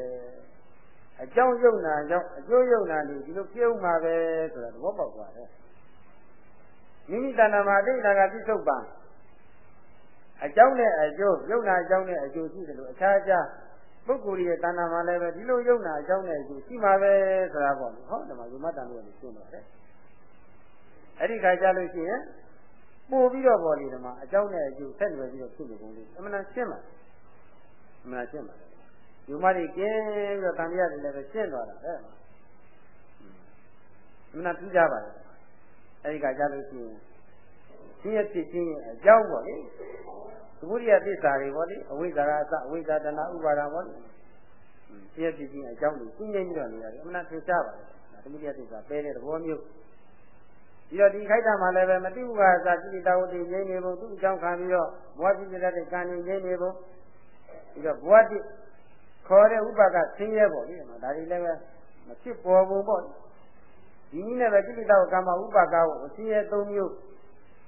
အကြောင်းယုံနာကြောင့်အကျိုးယုံနာတွေဒီလိုပြုံးမှာပဲဆိုတာသဘောပေါက်သွားတယ်မိမိတဏ္ဍာမှာအတိတ်ကပြစ္ဆုတ်ပံအကြောင်းနဲ့အကျိုးယုံနာအကြောင်းနဲ့အကျိုးရှိတယ်လို့အခြားခြား ပုဂ္ဂိုလ်ရဲ့တဏ္ဍာမှာလည်းပဲဒီလိုယုံနာအကြောင်းနဲ့အကျိုးရှိမှာပဲဆိုတာပေါ့ဟောဒီမှာယုံမတန်လို့ရှင်းပါတယ်အဲ့ဒီခါကျလို့ရှိရင်ပို့ပြီးတော့ပေါ်လေဒီမှာအကြောင်းနဲ့အကျိုးဆက်နွယ်ပြီးတော့ဖြစ်နေပုံလေးအမှန်တန်ရှင်းပါအမှန်တန်ရှင်းပါယူမတွေကင်းပြီးတော့တန်တရားတွေလည်းပဲရှင်းသွားတာပဲအမှန်တန်ထူးကြပါလေအဲဒီကကြလို့ရှိရင် ရှင်းရဖြစ်ချင်းရဲ့အကြောင်းပေါ့လေသမုဒိယသစ္စာတွေပေါ့လေအဝိဇ္ဇာကအစအဝိဇ္ဇာတဏှာဥပါဒံပေါ့လေရှင်းရဖြစ်ချင်းအကြောင်းတွေရှင်းနေပြီးတော့နေရတယ်အမှန်တန်ထူးကြပါလေသမုဒိယသစ္စာပဲတဲ့သဘောမျိုးပြီးတော့ဒီခိုက်တာမှလည်းပဲမတိဘူးကသာကိလေသာဝတ္တိငြိမ်းနေဖို့သူ့အကြောင်းခံပြီးတော့ဘဝပြည့်တဲ့ကံနေငြိမ်းနေဖို့ပြီးတော့ဘဝတိခေါ်တဲ့ဥပါကဆင်းရဲပေါ့လေဒါတွေလည်းပဲမဖြစ်ပေါ်ဘူးပေါ့ဒီနည်းနဲ့ပဲကိလေသာကမ္မဥပါကကိုအဆင်းရဲ၃မျိုး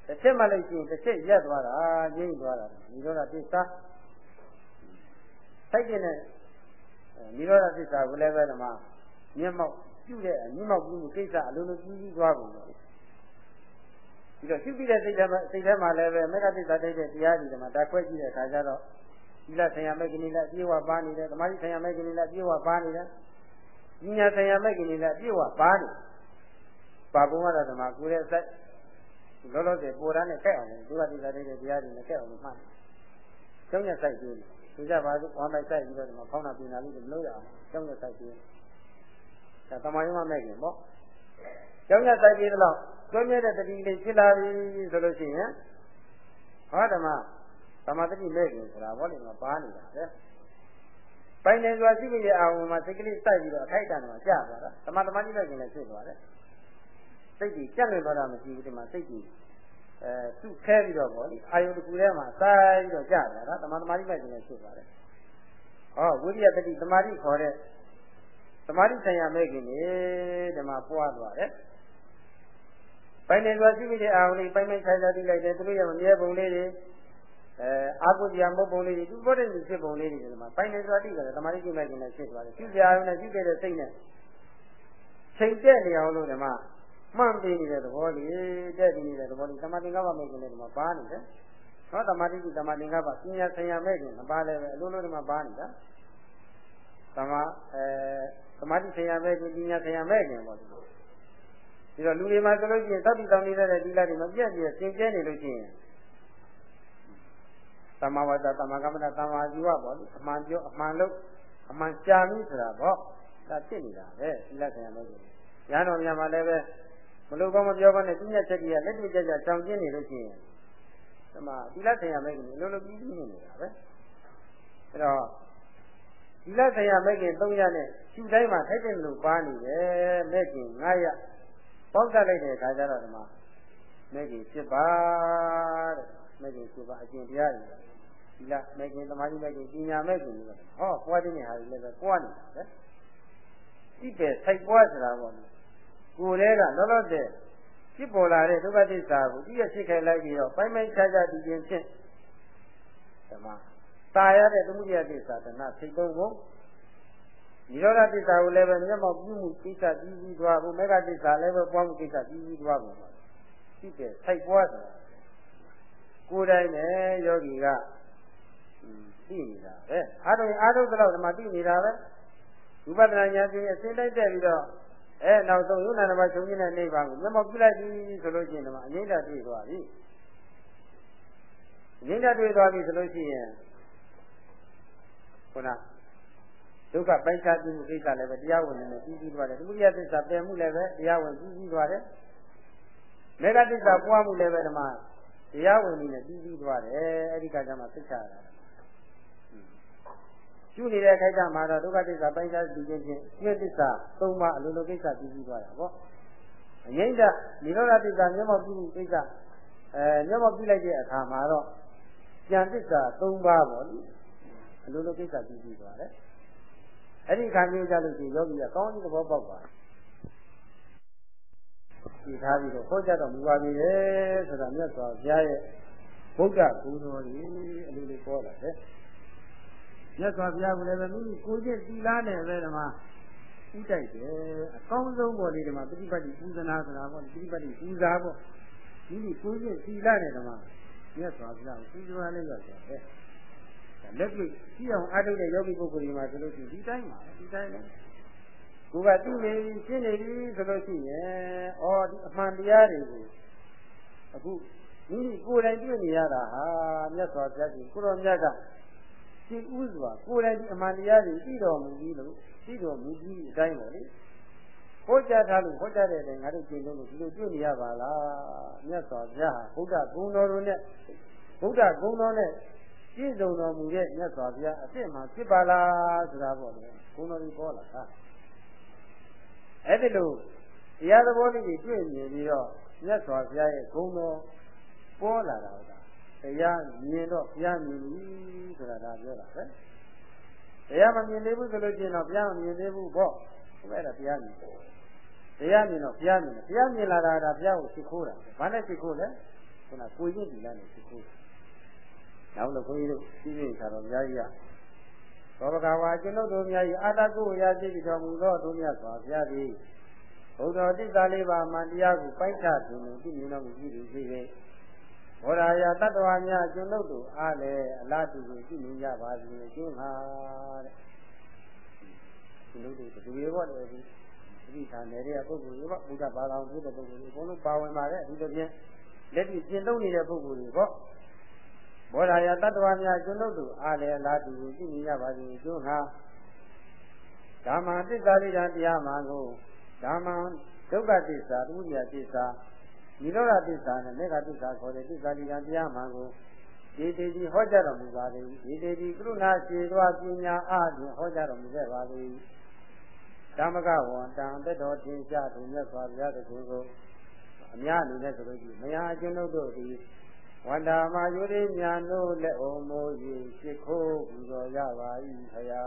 တစ်ချက်မှလို့ရှိရင်တစ်ချက်ရက်သွားတာငြိမ်းသွားတာဒီတော့သစ္စာစိုက်တဲ့နိရောဓသစ္စာကိုလည်းပဲဓမ္မမျက်မှောက်ပြုတဲ့အမြင့်မောက်ပြုမှုကိစ္စအလိုလိုကြီးကြီးသွားကုန်တော့ပြီးတော့ရှုပြီးတဲ့စိတ်ထဲမှာစိတ်ထဲမှာလည်းပဲမေဃသစ္စာတိတ်တဲ့တရားဒီမှာဓာတ်ခွဲကြည့်တဲ့အခါကျတော့သီလဆံရမဲ့ကိနေလည်းအပြည့်ဝပါနေတယ်သမာဓိဆံရမဲ့ကိနေလည်းအပြည့်ဝပါနေတယ်ဉာဏ်ဆံရမဲ့ကိနေလည်းအပြည့်ဝပါနေပါဘုံရဓမ္မကိုယ်ရဲ့စိုက် လောလောဆယ်ပေါ်တာနဲ့ကြက်အောင်ဒုက္ခသစ္စာတိတ်တဲ့တရားတွေနဲ့ကြက်အောင်မှတ်ကျောင်းရစိုက်ကြည့်သူကြပါစို့ဝမ်းမိုက်စိုက်ပြီးတော့ဒီမှာဖောင်းတာပြင်တာလေးတွေမလုပ်ရအောင်ကျောင်းရစိုက်ကြည့်ဒါတမယုံမမဲ့ခင်ပေါ့ကျောင်းရစိုက်ပြီးတော့ကျွမ်းမြဲတဲ့တတိလေးဖြစ်လာပြီဆိုလို့ရှိရင်ဟောဓမ္မသမာတိမဲ့ခင်ဆိုတာဘောလေမှာပါနေတာပဲပိုင်နေစွာရှိမိတဲ့အာဝမှာစိတ်ကလေးစိုက်ပြီးတော့အခိုက်အတန့်မှာကြာသွားတာသမာသမာတိမဲ့ခင်လည်းဖြစ်သွားတယ် စိတ်ကြီးကြက်လွင်သွားတာမရှိဘူးဒီမှာစိတ်ကြီးအဲသူ့ခဲပြီးတော့ဗောလေအာယုတကူထဲမှာစိုက်ပြီးတော့ကြာသွားတာသမာသမာတိမဲ့ခင်လည်းဖြစ်သွားတယ်ဟောဝိရိယတတိသမာဓိခေါ်တဲ့သမာဓိဆိုင်ရာမဲ့ခင်နေဓမ္မပွားသွားတယ်ပိုင်နေစွာရှိမိတဲ့အာရုံလေးပိုင်ပိုင်ခြားခြားသိလိုက်တယ်သူတို့ရဲ့မမြဲပုံလေးတွေအဲအာဟုတရားမဟုတ်ပုံလေးတွေသူဘောတဲ့ညီဖြစ်ပုံလေးတွေဒီမှာပိုင်နေစွာသိကြတယ်သမာဓိကိမဲ့ခြင်းနဲ့ဖြစ်သွားတယ်ရှိကြအောင်နဲ့ရှိခဲ့တဲ့စိတ်နဲ့ချိန်တဲ့နေအောင်လို့ဒီမှာ မှန်ပေးနေတဲ့သဘောလေးတဲ့ပြီးနေတဲ့သဘောလေးသမာဓိကမ္ဘာမဲ့ခြင်းနဲ့ဒီမှာပါနေတယ်ဟောသမာဓိကသမာဓိကမ္ဘာပညာဆရာမဲ့ခြင်းမပါလည်းပဲအလိုလိုဒီမှာပါနေတာသမာအဲသမာဓိဆရာမဲ့ခြင်းပညာဆရာမဲ့ခြင်းပေါ့ဒီဒီတော့လူတွေမှာဆိုလို့ရှိရင်သတ္တိတောင်းနေတဲ့ဒီလာတွေမပြတ်ပြည့်သင်ကျဲနေလို့ရှိရင်သမဝါဒသမကမ္မတာသမအာဇီဝပေါ့လေအမှန်ပြောအမှန်လို့အမှန်ကြာပြီဆိုတာပေါ့ဒါဖြစ်နေတာပဲဒီလက်ခံရလို့ရဟန်းတော်များမှာလည်းပဲ မလို့ကောင်းမပြောဘဲနဲ့ပြညတ်ချက်ကြီးကလက်တွေ့ကြကြကြောင်ကျင်းနေလို့ရှိရင်သမဒီလက်ခံရမယ်ကြီးလုံးလုံးပြီးပြီးနေနေတာပဲအဲတော့ဒီလက်ခံရမယ်ကြီး3ရက်နဲ့ရှူတိုင်းမှာထိုက်တယ်လို့ပါနေတယ်မဲ့ကြီး9ရက်ပေါက်တတ်လိုက်တဲ့အခါကျတော့ဒီမှာမဲ့ကြီးဖြစ်ပါတဲ့မဲ့ကြီးဖြစ်ပါအကျင့်တရားတွေဒီလားမဲ့ကြီးသမာဓိမဲ့ကြီးပညာမဲ့ကြီးလို့ဟောပွားတဲ့နေဟာတွေလည်းပဲပွားနေတာပဲဒီပဲစိုက်ပွားဆိုတာပေါ့ ကိုယ်တည်းကလောလောဆယ်ဖြစ်ပေါ်လာတဲ့ဒုက္ခသစ္စာကိုကြည့်ရဖြစ်ခဲ့လိုက်ပြီးတော့ပိုင်းပိုင်းခြားခြားဒီရင်ဖြင့်ဓမ္မတာရတဲ့သမုဒယသစ္စာတဏစိတ်သုံးကိုနိရောဓသစ္စာကိုလည်းပဲမျက်မှောက်ပြုမှုကိစ္စပြီးပြီးသွားဖို့မေဃသစ္စာလည်းပဲပွားမှုကိစ္စပြီးပြီးသွားဖို့ရှိတဲ့ထိုက်ပွားဆိုတာကိုယ်တိုင်နဲ့ယောဂီကသိနေတာပဲအားထုတ်အားထုတ်တော့ဓမ္မသိနေတာပဲဝိပဿနာဉာဏ်ဖြင့်အစဉ်လိုက်တက်ပြီးတော့ အဲနောက်ဆုံးယုံနာနမချုပ်ခြင်းနဲ့နိဗ္ဗာန်ကိုမျက်မှောက်ပြုလိုက်ပြီဆိုလို့ရှိရင်ဓမ္မအငိမ့်တာတွေ့သွားပြီအငိမ့်တာတွေ့သွားပြီဆိုလို့ရှိရင်ခုနဒုက္ခပိုက်ခြားပြီးမှုကိစ္စလည်းပဲတရားဝင်နေပြီးပြီးသွားတယ်သမုဒိယသစ္စာပယ်မှုလည်းပဲတရားဝင်ပြီးပြီးသွားတယ်မေဃသစ္စာပွားမှုလည်းပဲဓမ္မတရားဝင်နေပြီးပြီးသွားတယ်အဲ့ဒီကကြမှာသိချရတာ ကျူနေတဲ့ခိုက်တာမှာတော့ဒုက္ခသစ္စာပိုင်းခြားပြီးခြင်းဖြင့်ပြည့်သစ္စာသုံးပါအလိုလိုကိစ္စပြီးပြီးသွားတာပေါ့အငိမ့်တនិရောဓသစ္စာမျက်မှောက်ပြုကိစ္စအဲမျက်မှောက်ပြုလိုက်တဲ့အခါမှာတော့ဉာဏ်သစ္စာသုံးပါပေါ့လေအလိုလိုကိစ္စပြီးပြီးသွားတယ်အဲ့ဒီခံမျိုးကြလို့ရှိရင်ယောဂီကကောင်းကြီးသဘောပေါက်ပါဒီထားပြီးတော့ဟောကြတော့မူပါပြီလေဆိုတာမြတ်စွာဘုရားရဲ့ဘုရားဂုဏ်တော်ကြီးအလိုလိုပေါ်လာတယ် မြတ်စွာဘုရားကလည်းပဲမိမိကိုယ်ချင်းသီလနဲ့ပဲဓမ္မဥတိုက်တယ်အကောင်းဆုံးပေါ်လေဓမ္မပฏิပတ်တိပူဇနာဆိုတာပေါ့ပฏิပတ်တိပူဇာပေါ့မိမိကိုယ်ချင်းသီလနဲ့ဓမ္မမြတ်စွာဘုရားကိုပူဇော်လိုက်ရတယ်လက်တွေ့ကြည့်အောင်အားထုတ်တဲ့ယောဂီပုဂ္ဂိုလ်တွေမှာဆိုလို့ရှိရင်ဒီတိုင်းပါဒီတိုင်းလေကိုယ်ကသိနေရှင်းနေပြီဆိုလို့ရှိရင်ဩဒီအမှန်တရားတွေကိုအခုမိမိကိုယ်တိုင်တွေ့နေရတာဟာမြတ်စွာဘုရားကြီးကိုရောမြတ်က ရှိဥစွာကိုယ်တိုင်ဒီအမှန်တရားတွေသိတော်မူပြီးလို့သိတော်မူပြီးအတိုင်းပါလေဟောကြားထားလို့ဟောကြားတဲ့တိုင်ငါတို့ကျင့်လို့ဒီလိုတွေ့နေရပါလားမြတ်စွာဘုရားဘုရားဂုဏ်တော်တို့နဲ့ဘုရားဂုဏ်တော်နဲ့ပြည့်စုံတော်မူတဲ့မြတ်စွာဘုရားအစ်စ်မှဖြစ်ပါလားဆိုတာပေါ့လေဂုဏ်တော်ကြီးပေါ်လာတာအဲ့ဒီလိုတရားသဘောလေးတွေတွေ့မြင်ပြီးတော့မြတ်စွာဘုရားရဲ့ဂုဏ်တော်ပေါ်လာတာဟု တ်တရားမြင်တော့ဘုရားမြင်ပြီဆိုတာဒါပြောတာပဲတရားမမြင်သေးဘူးဆိုလို့ရှိရင်တော့ဘုရားမမြင်သေးဘူးပေါ့ဘယ်ဒါဘုရားမြင်တရားမြင်တော့ဘုရားမြင်တယ်ဘုရားမြင်လာတာဒါဘုရားကိုသိခိုးတာဘာနဲ့သိခိုးလဲခုနကိုရင်ဒီလားနဲ့သိခိုးနောက်လို့ခွန်ကြီးတို့ပြီးပြီဆိုတော့အများကြီးကသောဘဂဝါကျွန်ုပ်တို့များ၏အာတကုရာရှိတော်မူသောတို့မြတ်စွာဘုရားသည်ဘုဒ္ဓသစ္စာလေးပါးမှတရားကိုပိုက်ချသူမူသိမြင်တော်မူပြီးသည်ဖြစ်၍ ဘောရာယတတ္တဝါများကျွန်ုပ်တို့အားလည်းအလားတူကိုသိမြင်ကြပါစေကျင်းဟာတဲ့ကျွန်ုပ်တို့တူရေဘောတယ်ဒီဒီသာနယ်ရဲ့ပုဂ္ဂိုလ်တွေပေါ့ဘုရားဘာသာဝင်တဲ့ပုဂ္ဂိုလ်တွေအကုန်လုံးပါဝင်ပါတယ်အထူးသဖြင့်လက်တွေ့ကျင့်သုံးနေတဲ့ပုဂ္ဂိုလ်တွေပေါ့ဘောရာယတတ္တဝါများကျွန်ုပ်တို့အားလည်းအလားတူကိုသိမြင်ကြပါစေကျင်းဟာဓမ္မသစ္စာလေးတရားမှကိုဓမ္မဒုက္ခသစ္စာဒုတိယသစ္စာ နိရောဓသစ္စာနဲ့မေဃသစ္စာခေါ်တဲ့သစ္စာလေးတရားမှကိုဒီတေဒီဟောကြားတော်မူပါလေဒီတေဒီကရုဏာရှိသောပညာအားဖြင့်ဟောကြားတော်မူခဲ့ပါလေဓမ္မကဝန္တံတက်တော်ထင်ရှားသူမြတ်စွာဘုရားတကူကိုအများအနေနဲ့ဆိုလို့ရှိရင်မယားအကျွန်ုပ်တို့သည်ဝန္တာမာယုရိညာတို့လက်အုံမိုး၍ရှိခိုးပူဇော်ကြပါ၏ခရာ